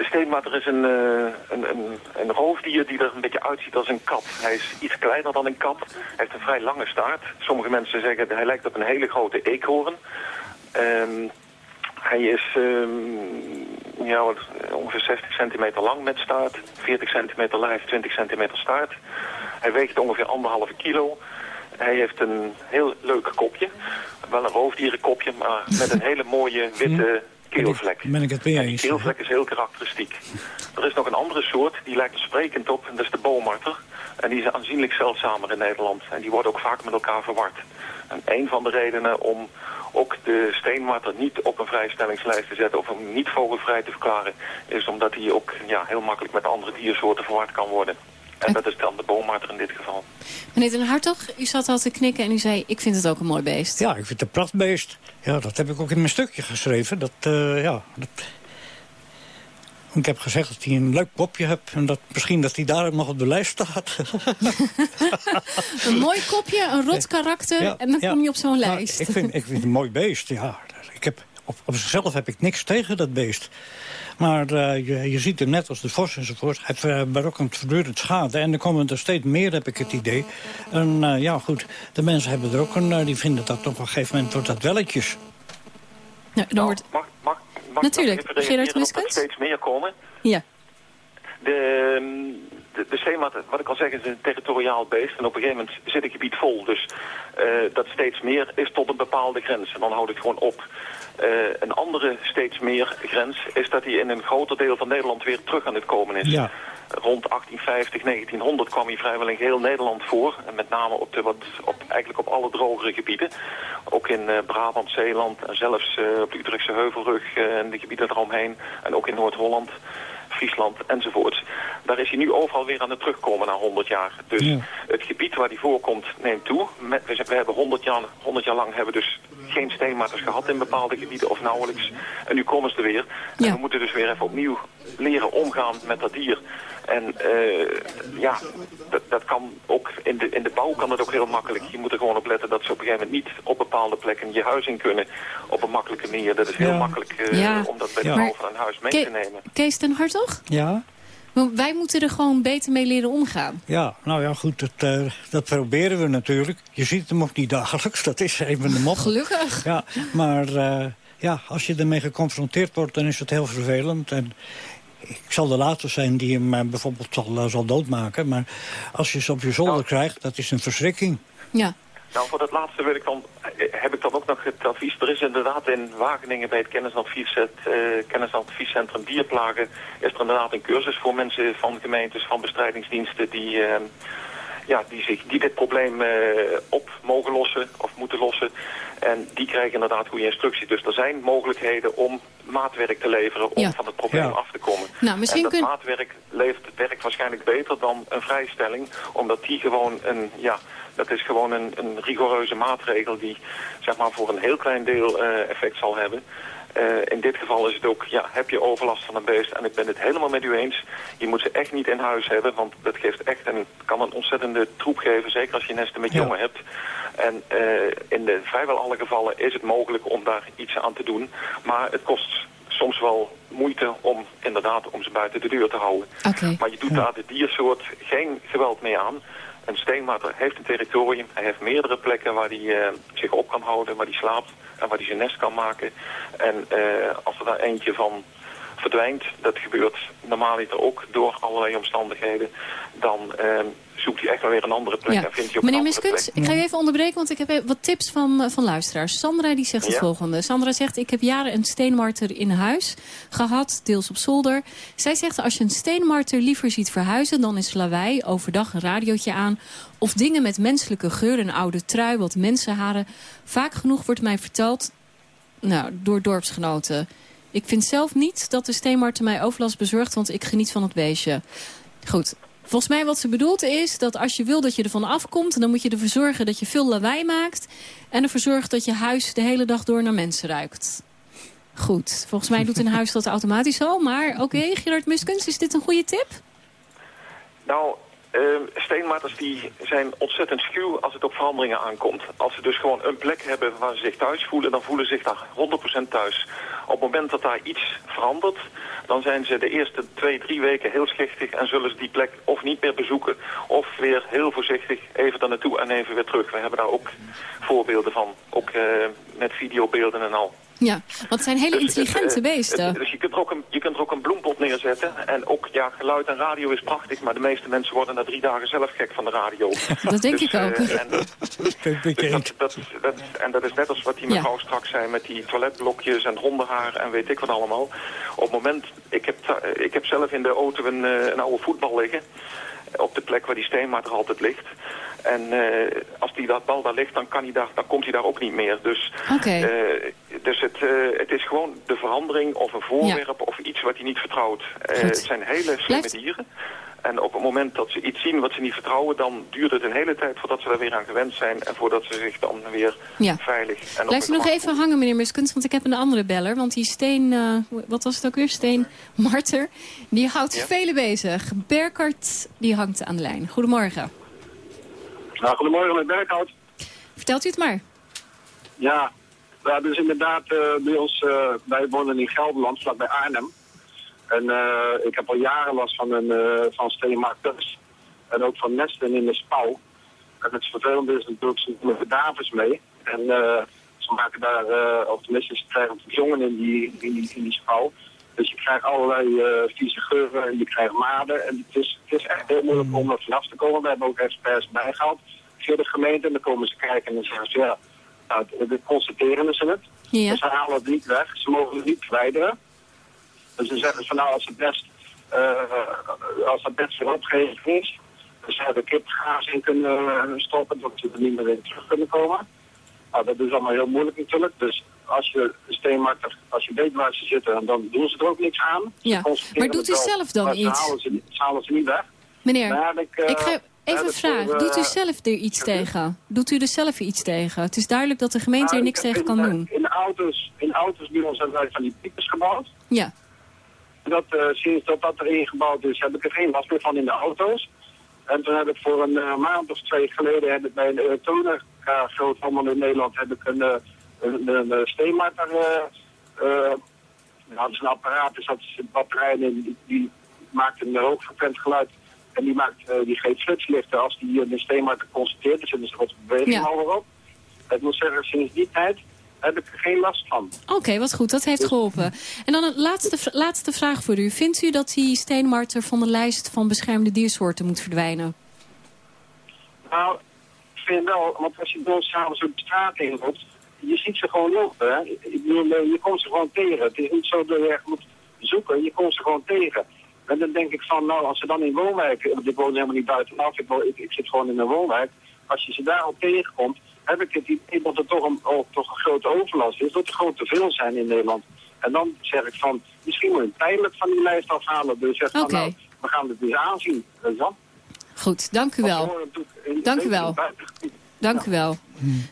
de steenmarter is een, eh, een, een, een roofdier die er een beetje uitziet als een kat. Hij is iets kleiner dan een kat. Hij heeft een vrij lange staart. Sommige mensen zeggen dat hij lijkt op een hele grote eekhoorn. Ehm, hij is ehm, ja, ongeveer 60 centimeter lang met staart, 40 centimeter lijf, 20 centimeter staart. Hij weegt ongeveer anderhalve kilo. Hij heeft een heel leuk kopje. Wel een roofdierenkopje, maar met een <laughs> hele mooie witte keelvlek. Ben ik het eens. keelvlek is heel karakteristiek. Er is nog een andere soort, die lijkt er sprekend op, en dat is de boomarter. En die is aanzienlijk zeldzamer in Nederland. En die worden ook vaak met elkaar verward. En een van de redenen om ook de steenmarter niet op een vrijstellingslijst te zetten... of hem niet vogelvrij te verklaren... is omdat hij ook ja, heel makkelijk met andere diersoorten verward kan worden. En dat is dan de boommarter in dit geval. Meneer Den Hartog, u zat al te knikken en u zei... ik vind het ook een mooi beest. Ja, ik vind het een prachtbeest. Ja, dat heb ik ook in mijn stukje geschreven. Dat, eh, ja, dat... Ik heb gezegd dat hij een leuk kopje hebt... en dat misschien dat hij daar ook nog op de lijst staat. <laughs> Een mooi kopje, een rot karakter Ja, en dan ja. kom je op zo'n Nou, lijst. ik, vind, ik vind het een mooi beest, ja. Ik heb, op, op zichzelf heb ik niks tegen dat beest. Maar eh, je, je ziet hem net als de vos enzovoort. Hij ver- berokkent voortdurend schade. En er komen er steeds meer, heb ik het idee. En eh, ja, goed, de mensen hebben er ook een... eh, die vinden dat op een gegeven moment wordt dat welletjes. Ja, dan wordt... Mag, mag, mag Natuurlijk, ik nog even Gerard reageren op dat Muskens? steeds meer komen? Ja. De, de, de steenmarter, wat ik al zeg, is een territoriaal beest. En op een gegeven moment zit het gebied vol. Dus eh, dat steeds meer is tot een bepaalde grens. En dan houdt het gewoon op. Eh, een andere steeds meer grens is dat hij in een groter deel van Nederland weer terug aan het komen is. Ja. Rond 1850, 1900 kwam hij vrijwel in geheel Nederland voor. En met name op, de, wat, op, eigenlijk op alle drogere gebieden. Ook in eh, Brabant, Zeeland en zelfs eh, op de Utrechtse Heuvelrug en de gebieden eromheen. En ook in Noord-Holland. Friesland enzovoorts. Daar is hij nu overal weer aan het terugkomen na 100 jaar. Dus Ja. het gebied waar hij voorkomt neemt toe. Met, we, we hebben 100 jaar, 100 jaar lang hebben we dus geen steenmarters gehad in bepaalde gebieden of nauwelijks. En nu komen ze er weer. En we moeten dus weer even opnieuw leren omgaan met dat dier. En eh, ja, dat, dat kan ook, in de, in de bouw kan het ook heel makkelijk. Je moet er gewoon op letten dat ze op een gegeven moment niet op bepaalde plekken je huis in kunnen. Op een makkelijke manier. Dat is heel Ja. makkelijk eh, Ja. om dat bij de bouw van een huis mee Ke- te nemen. Kees ten Hartog? Ja? Want Wij moeten er gewoon beter mee leren omgaan. Ja, nou ja, goed, dat, eh, dat proberen we natuurlijk. Je ziet hem ook niet dagelijks, dat is even de mop. Gelukkig. Ja, maar eh, ja, als je ermee geconfronteerd wordt, dan is het heel vervelend. En ik zal de laatste zijn die hem eh, bijvoorbeeld zal, zal doodmaken. Maar als je ze op je zolder krijgt, dat is een verschrikking. Ja. Nou, voor dat laatste wil ik dan, eh, heb ik dan ook nog het advies. Er is inderdaad in Wageningen bij het eh, kennisadviescentrum Dierplagen... is er inderdaad een cursus voor mensen van gemeentes, van bestrijdingsdiensten... die, eh, ja, die, zich, die dit probleem eh, op mogen lossen of moeten lossen. En die krijgen inderdaad goede instructies. Dus er zijn mogelijkheden om maatwerk te leveren om Ja. van het probleem Ja. af te komen. Nou, misschien en dat kun- maatwerk levert het werk waarschijnlijk beter dan een vrijstelling. Omdat die gewoon een, ja, dat is gewoon een, een rigoureuze maatregel die zeg maar voor een heel klein deel eh, effect zal hebben. Eh, in dit geval is het ook, ja, heb je overlast van een beest en ik ben het helemaal met u eens. Je moet ze echt niet in huis hebben, want dat geeft echt een, kan een ontzettende troep geven, zeker als je nesten met jongen hebt. En eh, in de, vrijwel alle gevallen is het mogelijk om daar iets aan te doen, maar het kost soms wel moeite om inderdaad om ze buiten de deur te houden. Oké. Maar je doet daar de diersoort geen geweld mee aan. Een steenmarter heeft een territorium. Hij heeft meerdere plekken waar hij eh, zich op kan houden, waar hij slaapt en waar hij zijn nest kan maken. En eh, als er daar eentje van verdwijnt, dat gebeurt normaaliter ook door allerlei omstandigheden, dan eh, zoekt hij echt wel weer een andere plek Ja. en vindt hij op Meneer een andere Miskens, ik ga u even onderbreken, want ik heb wat tips van, eh, van luisteraars. Sandra die zegt het volgende. Sandra zegt, ik heb jaren een steenmarter in huis gehad, deels op zolder. Zij zegt, als je een steenmarter liever ziet verhuizen... dan is lawaai, overdag een radiootje aan... of dingen met menselijke geur, een oude trui, wat mensenharen. Vaak genoeg wordt mij verteld nou, door dorpsgenoten. Ik vind zelf niet dat de steenmarter mij overlast bezorgt... want ik geniet van het beestje. Goed, Volgens mij wat ze bedoelt is dat als je wil dat je ervan afkomt... dan moet je ervoor zorgen dat je veel lawaai maakt... en ervoor zorgt dat je huis de hele dag door naar mensen ruikt. Goed, volgens mij doet een huis dat automatisch al. Maar oké, <laughs> Gerard Muskens, is dit een goede tip? Nou, eh, steenmarters die zijn ontzettend schuw als het op veranderingen aankomt. Als ze dus gewoon een plek hebben waar ze zich thuis voelen, dan voelen ze zich daar 100% thuis. Op het moment dat daar iets verandert, dan zijn ze de eerste twee, drie weken heel schichtig en zullen ze die plek of niet meer bezoeken of weer heel voorzichtig even daar naartoe en even weer terug. We hebben daar ook voorbeelden van, ook eh, met videobeelden en al. Ja, want het zijn hele Dus, intelligente eh, beesten. eh, Dus je kunt, er ook een, je kunt er ook een bloempot neerzetten. En ook, ja, geluid en radio is prachtig, maar de meeste mensen worden na drie dagen zelf gek van de radio. <laughs> Dat denk Dus, ik ook. eh, en, <laughs> dus dat, dat, dat, en dat is net als wat die Ja. mevrouw straks zei met die toiletblokjes en hondenhaar en weet ik wat allemaal. Op het moment, ik heb, ik heb zelf in de auto een, eh, een oude voetbal liggen. Op de plek waar die steenmater altijd ligt. En eh, als die dat bal daar ligt, dan, kan hij daar, dan komt hij daar ook niet meer. Dus, eh, dus het, eh, het is gewoon de verandering of een voorwerp of iets wat hij niet vertrouwt. Het zijn hele slimme Blijft- dieren. En op het moment dat ze iets zien wat ze niet vertrouwen, dan duurt het een hele tijd voordat ze daar weer aan gewend zijn. En voordat ze zich dan weer Ja. veilig en Blijf hun nog even hangen, meneer Muskens, want ik heb een andere beller. Want die steen, wat was het ook weer? Steenmarter, die houdt Ja. velen bezig. Berkert, die hangt aan de lijn. Goedemorgen. Nou, goedemorgen met Berkhout. Vertelt u het maar. Ja, we hebben dus inderdaad eh, bij ons, eh, wij wonen in Gelderland, vlakbij Arnhem. En eh, ik heb al jaren last van, een, van steenmarkters. En ook van nesten in de spouw. En het vervelende is natuurlijk, ze doen kadavers mee. En ze maken daar, of tenminste ze krijgen jongen in die, in die, in die spouw. Dus je krijgt allerlei eh, vieze geuren, je krijgt maden. En het is, het is echt heel moeilijk om er vanaf te komen. We hebben ook experts bijgehaald via de gemeente. En dan komen ze kijken en dan zeggen ze, ja, nou, dan constateren ze het. Ja. Dus ze halen het niet weg. Ze mogen het niet verwijderen. Dus dan zeggen ze van nou, als het best, eh, als het best weer opgegeven is, dus ze hebben kipgaas in kunnen eh, stoppen, dat ze er niet meer in terug kunnen komen. Nou, dat is allemaal heel moeilijk natuurlijk. Dus als je een steenmarter, als je weet waar ze zitten, dan doen ze er ook niks aan. Ja, maar doet u zelf dan iets? Ze halen ze, niet- ze halen ze niet weg. Meneer, ik, eh, ik ga Even een vraag. Doet u zelf er iets tegen? Doet u er zelf iets tegen? Het is duidelijk dat de gemeente er Nou, niks tegen kan in, doen. In de auto's, in de auto's bij ons hebben wij van die piepers gebouwd. Ja. Dat, eh, sinds dat dat erin gebouwd is, heb ik er geen last meer van in de auto's. En toen heb ik voor een eh, maand of twee geleden heb ik bij een elektronica groothandel in Nederland heb ik een, eh, een, een, een steenmarter. eh, eh, nou, dat is een apparaat, dus dat is een batterij en die, die maakt een hoogfrequent geluid. En die, maakt, eh, die geeft flitslichten als die eh, de steenmarter constateert. Dus er is wat beweging Ja. al weer op. Ik moet zeggen, sinds die tijd heb ik er geen last van. Oké, wat goed. Dat heeft geholpen. En dan een laatste, laatste vraag voor u. Vindt u dat die steenmarter van de lijst van beschermde diersoorten moet verdwijnen? Nou, ik vind wel, want als je door s'avonds op de straat in loopt, je ziet ze gewoon lopen. Hè? Ik bedoel, je komt ze gewoon tegen. Het is niet zo dat je moet zoeken, je komt ze gewoon tegen. En dan denk ik van, nou, als ze dan in woonwijken, want ik woon helemaal niet buitenaf, ik, woon- ik, ik zit gewoon in een woonwijk. Als je ze daar al tegenkomt, heb ik het idee dat er toch een, oh, toch een grote overlast is, dat er gewoon te veel zijn in Nederland. En dan zeg ik van, misschien moet je tijdelijk van die lijst afhalen. Dus zeg van, nou, we gaan het weer aanzien. Weet je wel? Goed, dank u wel. Dank u wel. Dank u wel.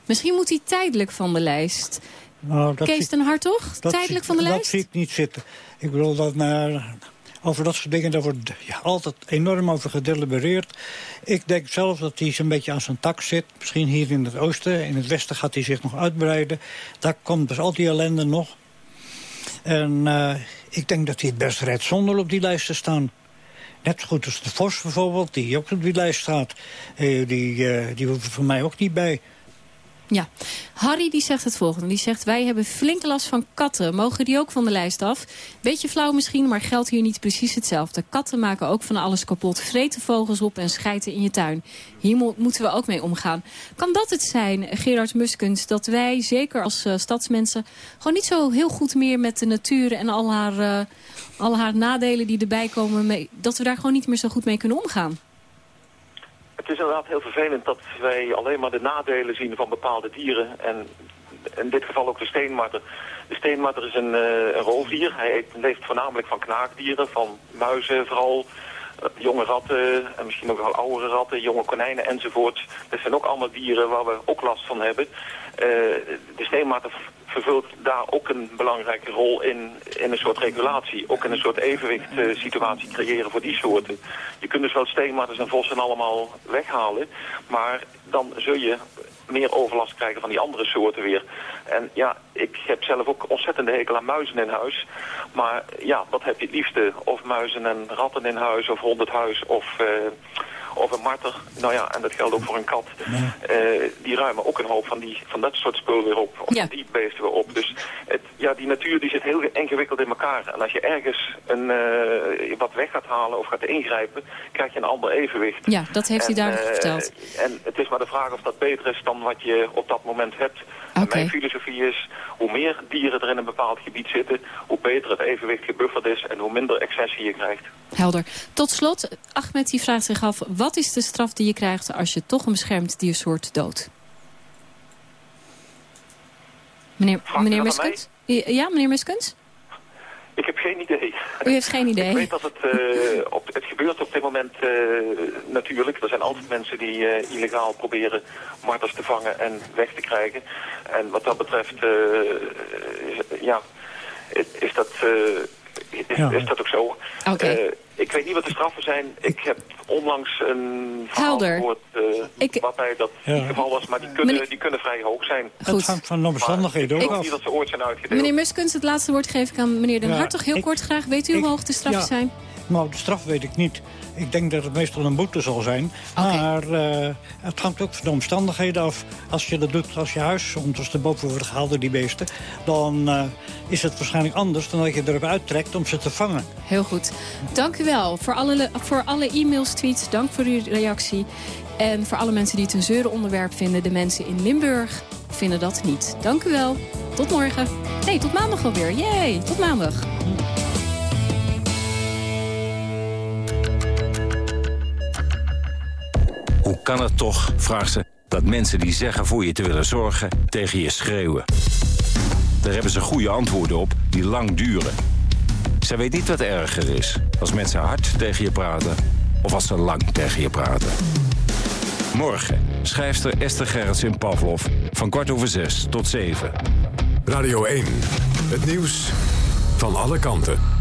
Misschien moet hij tijdelijk van de lijst. Nou, dat Kees den Hartog, dat tijdelijk van de Dat lijst? zie ik niet zitten. Ik bedoel, dat maar, over dat soort dingen daar wordt ja, altijd enorm over gedelibereerd. Ik denk zelf dat hij zo'n beetje aan zijn tak zit. Misschien hier in het oosten. In het westen gaat hij zich nog uitbreiden. Daar komt dus al die ellende nog. En eh, ik denk dat hij het best redt zonder op die lijst te staan. Net zo goed als de Vos bijvoorbeeld, die ook op die lijst staat. Eh, die, eh, die hoeft er voor mij ook niet bij. Ja. Harry die zegt het volgende. Die zegt, wij hebben flinke last van katten. Mogen die ook van de lijst af? Beetje flauw misschien, maar geldt hier niet precies hetzelfde. Katten maken ook van alles kapot. Vreten vogels op en schijten in je tuin. Hier mo- moeten we ook mee omgaan. Kan dat het zijn, Gerard Muskens, dat wij, zeker als eh, stadsmensen... gewoon niet zo heel goed meer met de natuur en al haar, eh, al haar nadelen die erbij komen... Mee, dat we daar gewoon niet meer zo goed mee kunnen omgaan? Het is inderdaad heel vervelend dat wij alleen maar de nadelen zien van bepaalde dieren. En in dit geval ook de steenmarter. De steenmarter is een, eh, een roofdier. Hij leeft voornamelijk van knaagdieren, van muizen vooral. eh, jonge ratten en misschien ook wel oudere ratten, jonge konijnen enzovoort. Dat zijn ook allemaal dieren waar we ook last van hebben. Eh, de steenmarter vervult daar ook een belangrijke rol in, in een soort regulatie. Ook in een soort evenwicht situatie creëren voor die soorten. Je kunt dus wel steenmarters en vossen allemaal weghalen, maar dan zul je meer overlast krijgen van die andere soorten weer. En ja, ik heb zelf ook ontzettende hekel aan muizen in huis. Maar ja, wat heb je het liefste? Of muizen en ratten in huis, of honden in huis, of, eh, of een marter. Nou ja, en dat geldt ook voor een kat. Eh, die ruimen ook een hoop van, die, van dat soort spul weer op. Of van die beesten weer op. Dus het, ja, die natuur die zit heel ingewikkeld in elkaar. En als je ergens een, eh, wat weg gaat halen of gaat ingrijpen, krijg je een ander evenwicht. Ja, dat heeft hij En, duidelijk eh, verteld. En het is maar de vraag of dat beter is dan wat je op dat moment hebt. Mijn filosofie is, hoe meer dieren er in een bepaald gebied zitten, hoe beter het evenwicht gebufferd is en hoe minder excessie je krijgt. Helder. Tot slot, Ahmed die vraagt zich af... wat is de straf die je krijgt als je toch een beschermd diersoort doodt? Meneer, meneer Muskens? Ja, meneer Muskens? Ik heb geen idee. U heeft geen idee? Ik weet dat het, eh, op, het gebeurt op dit moment eh, natuurlijk. Er zijn altijd mensen die eh, illegaal proberen marters te vangen en weg te krijgen. En wat dat betreft, ja, is, dat, Ja. is dat ook zo. Oké. Eh, ik weet niet wat de straffen zijn. Ik heb onlangs een verhaal gehoord eh, waarbij dat Ja. niet het geval was. Maar die kunnen, Meneer- die kunnen vrij hoog zijn. Het hangt van de omstandigheden Ik ook denk af. niet dat ze ooit zijn uitgedeeld. Meneer Muskens, het laatste woord geef ik aan meneer Den Ja, Hartog. Heel ik- kort graag. Weet u hoe hoog de straffen ja. zijn? Nou, de straf weet ik niet. Ik denk dat het meestal een boete zal zijn. Maar eh, het hangt ook van de omstandigheden af. Als je dat doet als je huis ondersteboven wordt gehaald door die beesten... dan eh, is het waarschijnlijk anders dan dat je erop uittrekt om ze te vangen. Heel goed. Dank u wel voor alle, voor alle e-mails, tweets. Dank voor uw reactie. En voor alle mensen die het een zeuren onderwerp vinden... de mensen in Limburg vinden dat niet. Dank u wel. Tot morgen. Nee, tot maandag alweer. Yay, tot maandag. Kan het toch, vraagt ze, dat mensen die zeggen voor je te willen zorgen tegen je schreeuwen? Daar hebben ze goede antwoorden op die lang duren. Zij weet niet wat erger is. Als mensen hard tegen je praten of als ze lang tegen je praten. Morgen schrijfster Esther Gerrits in Pavlov van kwart over zes tot zeven. Radio 1, het nieuws van alle kanten.